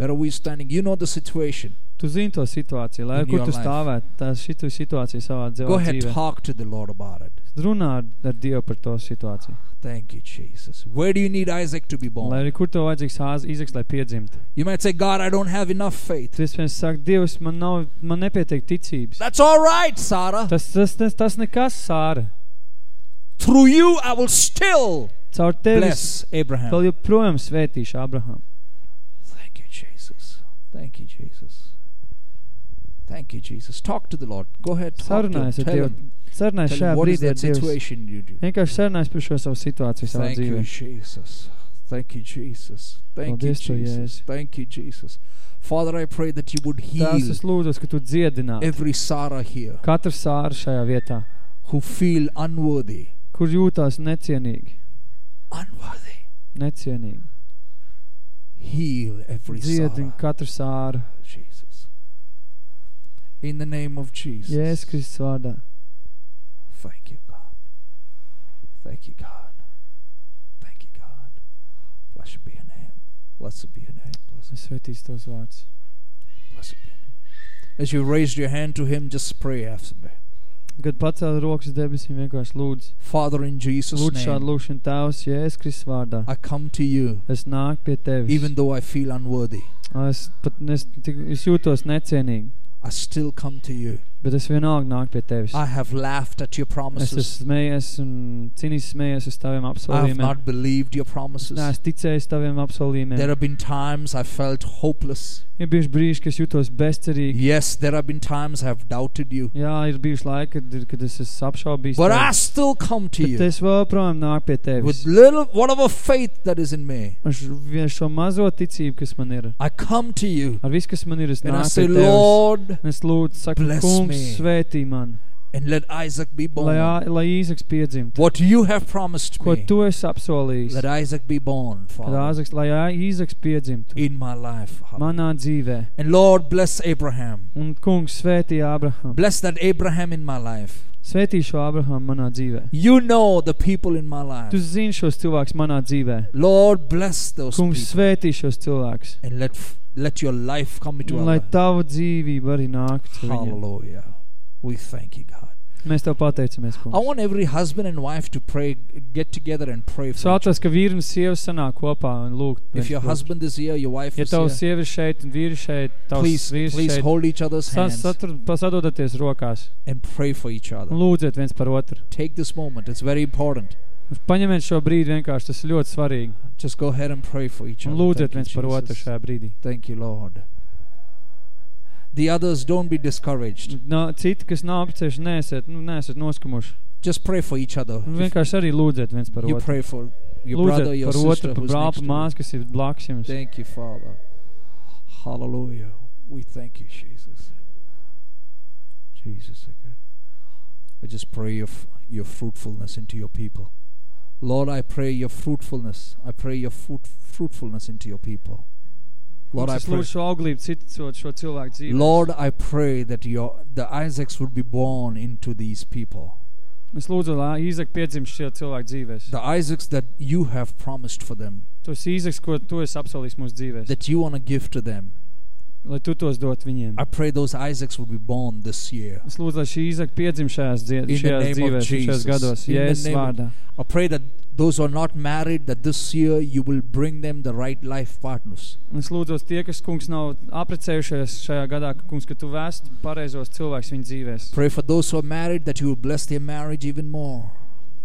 Where are we standing? You know the situation.
Tu zini to situāciju, lai
In
kur
your
tu
life.
stāvētu, tā šitu situāciju savā
Go
dzīvē.
ahead,
dzīvē.
talk to the Lord about it.
Runā ar, ar Dievu par to situāciju.
Thank you, Jesus. Where do you need Isaac to be
Lai
born?
arī kur tev vajadzīgs āz- Īzeks, lai piedzimtu.
You might say, God, I don't have enough faith.
Tu iespējams saki, Dievs, man, nav, man nepietiek ticības.
That's all right, Sarah.
Tas, tas, tas, tas nekas, Sāra.
Through you, I will still
Caur tevis
bless Abraham.
vēl joprojām svētīšu Abraham.
Thank you, Jesus. Thank you, Jesus. Thank you, Jesus. Talk to the Lord. Go ahead. Talk to him.
Sarunājas ar
Tell
Dievu.
him,
Sarunājas
tell him
šajā
what is
brīdī ar
that
Dievu.
situation you do.
Vienkārši sarunājas par šo savu situāciju savā
Thank you,
dzīvē.
Jesus. Thank you, Jesus. Thank you,
Paldies Tev,
Jesus.
Jēzus.
Thank you, Jesus. Father, I pray that you would
Tās
heal
es lūdzu, ka tu dziedinātu
every Sarah here
katru sāru šajā vietā,
who feel unworthy.
kur jūtās necienīgi.
Unworthy.
Necienīgi.
Heal every
Dziedini
Sarah.
katru sāru.
Jesus. In the name of Jesus.
Jēzus Kristus vārdā.
Thank you, God. Thank you, God. Thank you, God. Blessed be your name. Blessed be your name. Blessed,
Es svētīšu tavs vārds.
blessed be your name. As you raised your hand to him, just pray after me.
Kad pacēli rokas debesīm, vienkārši lūdzu.
Father, in Jesus'
Lūdzu šādu
name,
lūkšanu tēvs, Jēzus Kristus vārdā.
I come to you,
Es nāku pie tevis.
even though I feel unworthy.
Es pat es, tik, es jūtos necienīgi.
I still come to you
Bet es vienalga nāku pie tevis.
I have laughed at your
Es
promises.
esmu smējies un cīnīs smējies uz taviem
I have
apsolījumiem.
not believed your promises.
Nē, es ticēju taviem
There
apsolījumiem.
have been times I felt hopeless.
Ir bijuši brīži, kad es jūtos bezcerīgi.
Yes, there have been times I have doubted you.
Jā, ir bijuši laiki, kad, kad es esmu apšaubījis
But I
tevi.
still come to
Bet
you
es vēl projām nāku pie tevis.
with little, whatever faith that is in me.
Ar š- vien šo mazo ticību, kas man ir.
I come to you
Ar visu, kas man ir, es
and I
nāku
say,
pie tevis.
Lord,
Un Es lūdzu, saku,
bless
kungs,
me.
svētī man,
and let Isaac be born.
Lai Īzaks piedzimtu.
What you have promised
Ko
me,
tu esi apsolījis?
let Isaac be born, Father,
Āzaks, lai Īzaks piedzimtu
in my life.
manā dzīvē.
And Lord, bless Abraham.
Un kungs svētī Abraham.
Bless that Abraham in my life.
Svētī šo Abraham manā dzīvē.
You know the people in my
Tu
life.
zini šos cilvēkus manā dzīvē.
Lord, bless those
Kungs
people
svētī šos cilvēkus.
and let let your life come into
Un
our
lai
life.
tavu dzīvību arī nāktu viņiem.
Hallelujah. We thank you, God.
Mēs tev pateicamies,
I
kungs.
want every husband and wife to pray, get together and pray
Es
for each
vēlos, ka vīri un sievas sanāk kopā un lūgt.
If
viens
your
par otru.
husband is here, your wife
Ja
is
tavs
here,
sieva ir šeit un vīri šeit, tavs
please,
vīrs
please
šeit,
hold each other's
sa-
hands
satur- pasadodaties rokās
and pray for each
un
other.
lūdziet viens par otru.
Take this moment. It's very important.
Paņemiet šo brīdi vienkārši, tas ir ļoti svarīgi.
Just go ahead and pray for each
Un
other.
lūdziet
Thank you,
viens par otru
Jesus.
šajā brīdī.
Thank you, Lord. The others, don't be discouraged.
No, citi, kas nav apceļši, neesiet, nu, neesiet noskumuši.
Just pray for each other.
Vienkārši arī lūdziet viens par
You
otru.
pray for your brother, your
par
sister
otru, par
who's
brāli,
next to you.
māsu, kas ir blakus jums.
Thank you, Father. Hallelujah. We thank you, Jesus. Jesus, again. I just pray your, f- your fruitfulness into your people. Lord, I pray your fruitfulness. I pray your fruit, fruitfulness into your people. Lord, I pray.
lūdzu šo auglību citu šo cilvēku dzīvē.
Lord, I pray that your the Isaacs would be born into these people.
Es lūdzu, lai piedzimst šie cilvēku dzīvēs.
The Isaacs that you have promised for them,
Tos Īzaks, ko tu esi apsolījis mūsu dzīvēs.
that you want to give to them.
Lai tu tos dot viņiem.
I pray those Isaacs would be born this year.
Es lūdzu, lai šī Īzak piedzimst šajās, dzie-
In the
šajās
name of
dzīvēs, šajās
Jesus.
gados. Jēzus vārdā.
I pray that those who are not married, that this year you will bring them the right life partners.
Es lūdzu, tie, kas, kungs, nav aprecējušies šajā gadā, ka, kungs, ka tu vēst pareizos cilvēkus viņu dzīvēs.
Pray for those who are married that you will bless their marriage even more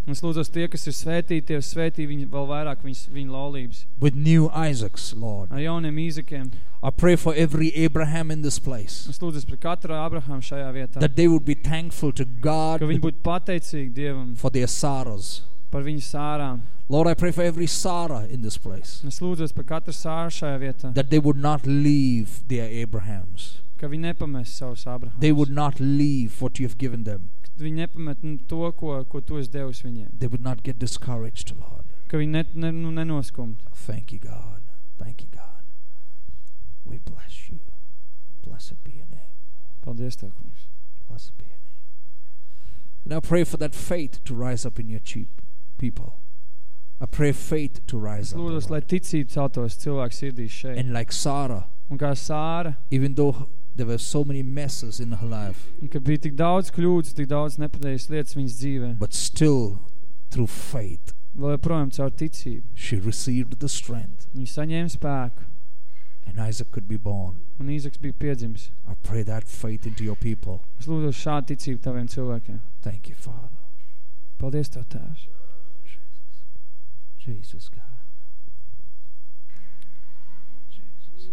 Es lūdzu, tie, kas ir svētīti, svētī viņu vēl vairāk viņas, viņu laulības.
with new Isaacs, Lord.
Ar jauniem Īzakiem.
I pray for every Abraham in this place
Es lūdzu par katru Abrahamu šajā vietā.
that they would be thankful to God
Ka viņi būtu pateicīgi Dievam
for their Sarahs.
Par viņu sārām.
Lord, I pray for every Sarah in this place
Es par katru sāru šajā vietā.
that they would not leave their Abrahams.
Ka viņi nepamest savus Abrahamus.
They would not leave what you have given them.
Ka viņi nepamet to, ko, ko tu esi devis viņiem.
They would not get discouraged, Lord.
Ka viņi ne, ne, nu, nenoskumt.
Thank you, God. Thank you, God. We bless you. Blessed be your name.
Paldies Tev, kungs.
Blessed be your name. And I pray for that faith to rise up in your cheap people. I pray faith to rise
Es
up.
lūdzu, lai
Lord.
ticība celtos cilvēku sirdīs šeit.
And like Sarah,
Un kā Sāra,
even though there were so many messes in her life,
un ka bija tik daudz kļūdas, tik daudz nepateisas lietas viņas dzīvē,
but still through faith,
vēl joprojām caur ticību.
she received the strength
Viņa saņēma spēku,
and Isaac could be born.
un Īzaks bija piedzimis.
I pray that faith into your people.
Es lūdzu šādu ticību taviem cilvēkiem.
Thank you, Father.
Paldies Tev, Tēvs.
Jesus, God. Jesus.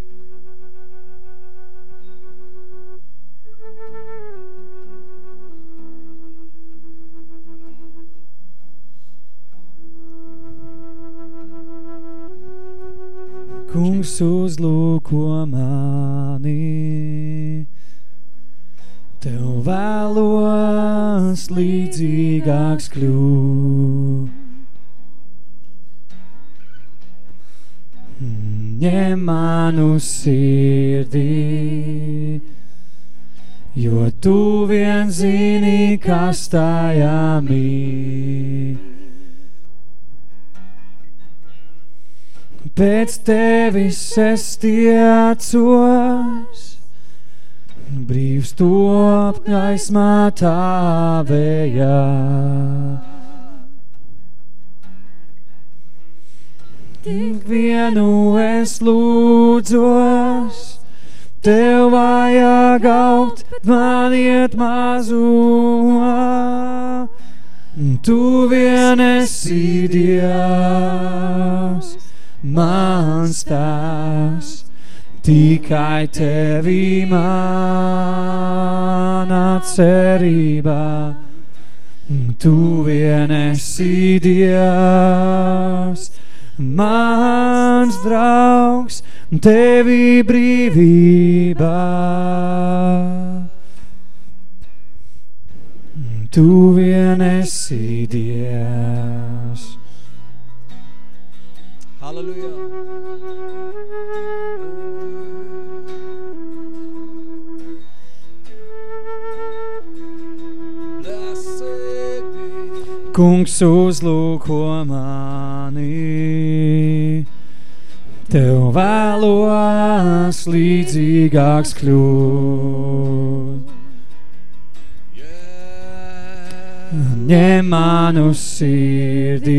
Kungs uzlūko mani, Tev vēlos līdzīgāks kļūt. Ņem manu sirdī, jo tu vien zini, kas tajā mīt. Pēc tevis es tiecos, brīvs top gaismā tavējā. Tik vienu es lūdzos, Tev vajag augt, man iet mazumā. Tu vien esi Dievs, mans tēvs. Tikai tevi mana cerība, tu vien esi Dievs, mans draugs, tevi brīvībā. Tu vien esi Dievs. Kungs uzlūko mani, Tev vēlos līdzīgāks kļūt. Ņem manu sirdī,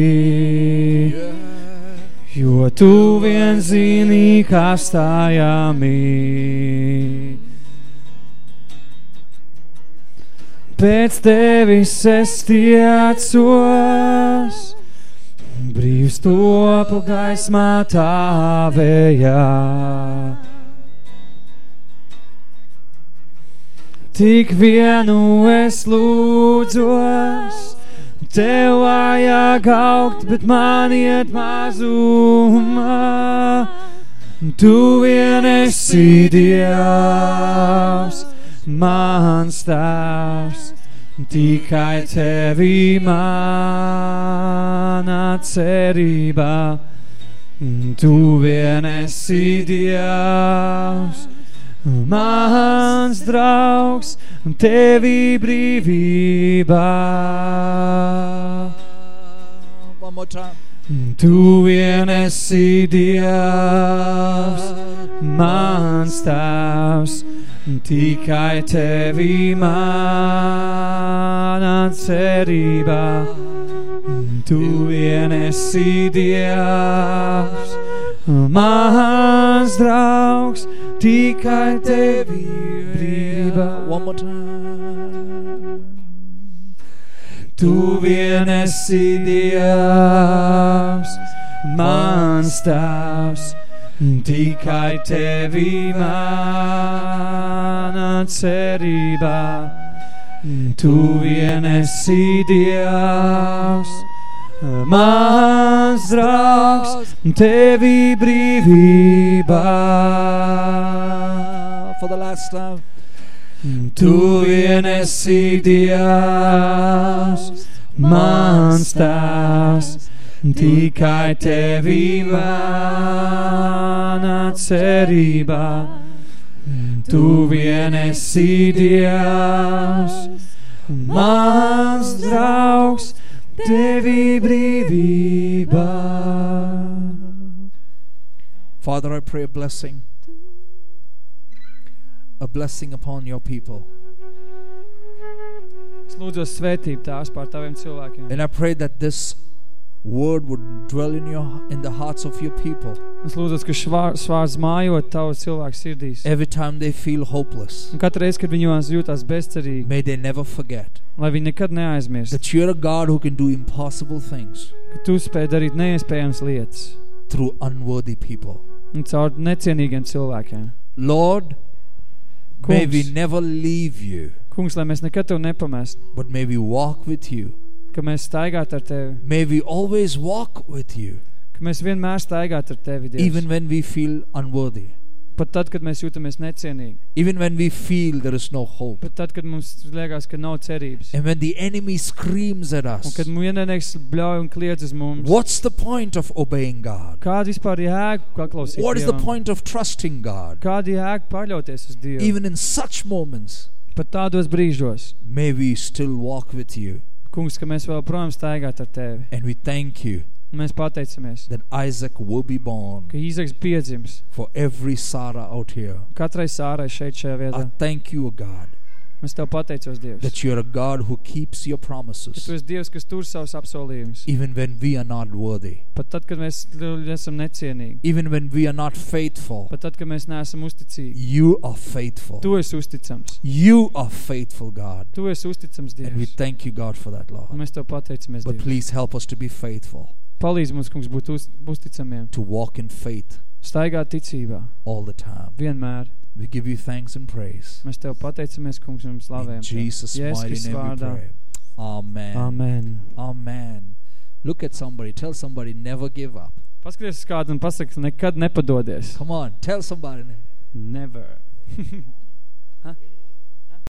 jo Tu vien zini, kā stājāmi. Pēc Tevis es tiecos, brīvs topu gaismā tāvējā. Tik vienu es lūdzos, Tev vajag augt, bet man iet mazumā. Tu vien esi Dievs, mans tēvs, tikai Tevi mana cerība. Tu vien esi Dievs, mans draugs, Tevi brīvībā.
One more time.
Tu vien esi Dievs, mans tēvs, tikai Tevi mana cerība. Tu vien esi Dievs, mans draugs, tikai Tevi brīvība.
One more time.
Tu vien esi Dievs, mans tēvs, tikai Tevi mana cerība. Tu vien esi Dievs, mans draugs, Tevi brīvībā.
For the last time.
Tu vien esi Dievs, mans tēvs, tikai Tevi mana cerība. Tu vien esi Dievs, mans draugs, Tevi brīvībā.
Father, I pray a blessing. A blessing upon your people.
Es lūdzu svētību tās pār taviem cilvēkiem.
And I pray that this word would dwell in your in the hearts of your people
Es lūdzu, ka švārs vārds mājot tavu cilvēku sirdīs.
every time they feel hopeless.
Un katru reizi, kad viņi jūtas bezcerīgi,
May they never forget
lai viņi nekad neaizmirst,
that you're a God who can do impossible things
ka tu spēj darīt neiespējams lietas
through unworthy people.
un caur necienīgiem cilvēkiem.
Lord, may we never leave you,
kungs, lai mēs nekad tev nepamest,
but may we walk with you.
Ka mēs staigātu ar tevi,
May we always walk with you,
ka mēs vienmēr staigātu ar tevi, Dievs.
even when we feel unworthy,
Pat tad, kad mēs jūtamies necienīgi,
even when we feel there is no hope,
pat tad, kad mums liekas, ka nav cerības,
and when the enemy screams at
un
us.
kad viennieks bļauj un kliedz uz mums,
What's the point of obeying God?
kāda vispār jēga paklausīt
What is the point of trusting God?
Kāda jēga paļauties uz Dievu?
Even in such moments,
Pat tādos brīžos,
may we still walk with you.
Kungs, ka mēs vēl projām staigāt ar tevi.
And we thank you
mēs pateicamies,
that Isaac will be born
ka Īzaks piedzims
for every Sarah out here.
katrai sārai šeit šajā vietā.
I thank you, God,
Mēs Tev pateicos, Dievs.
that you're a God who keeps your promises
Tu esi Dievs, kas tur savus apsolījumus.
even when we are not worthy,
Pat tad, kad mēs necienīgi.
even when we are not faithful.
Pat tad, kad mēs neesam uzticīgi.
You are faithful.
Tu esi uzticams.
You are faithful, God.
Tu esi uzticams,
And we thank you, God, for that,
Un
Lord.
mēs Tev pateicamies,
But please help us to be faithful,
Palīdz mums, kungs, būt uz, uzticamiem.
to walk in faith
Staigāt ticībā.
all the time.
Vienmēr.
We give you thanks and praise.
Mēs Tev pateicamies, kungs, un
In
slavējam. Tev.
Jesus'
Jēzus
mighty
Kristus
name we
vārdā.
pray. Amen.
Amen.
Amen. Look at somebody. Tell somebody, never give up.
Paskaties uz kādu un pasaka, nekad nepadodies.
Come on. Tell somebody.
Never. ha?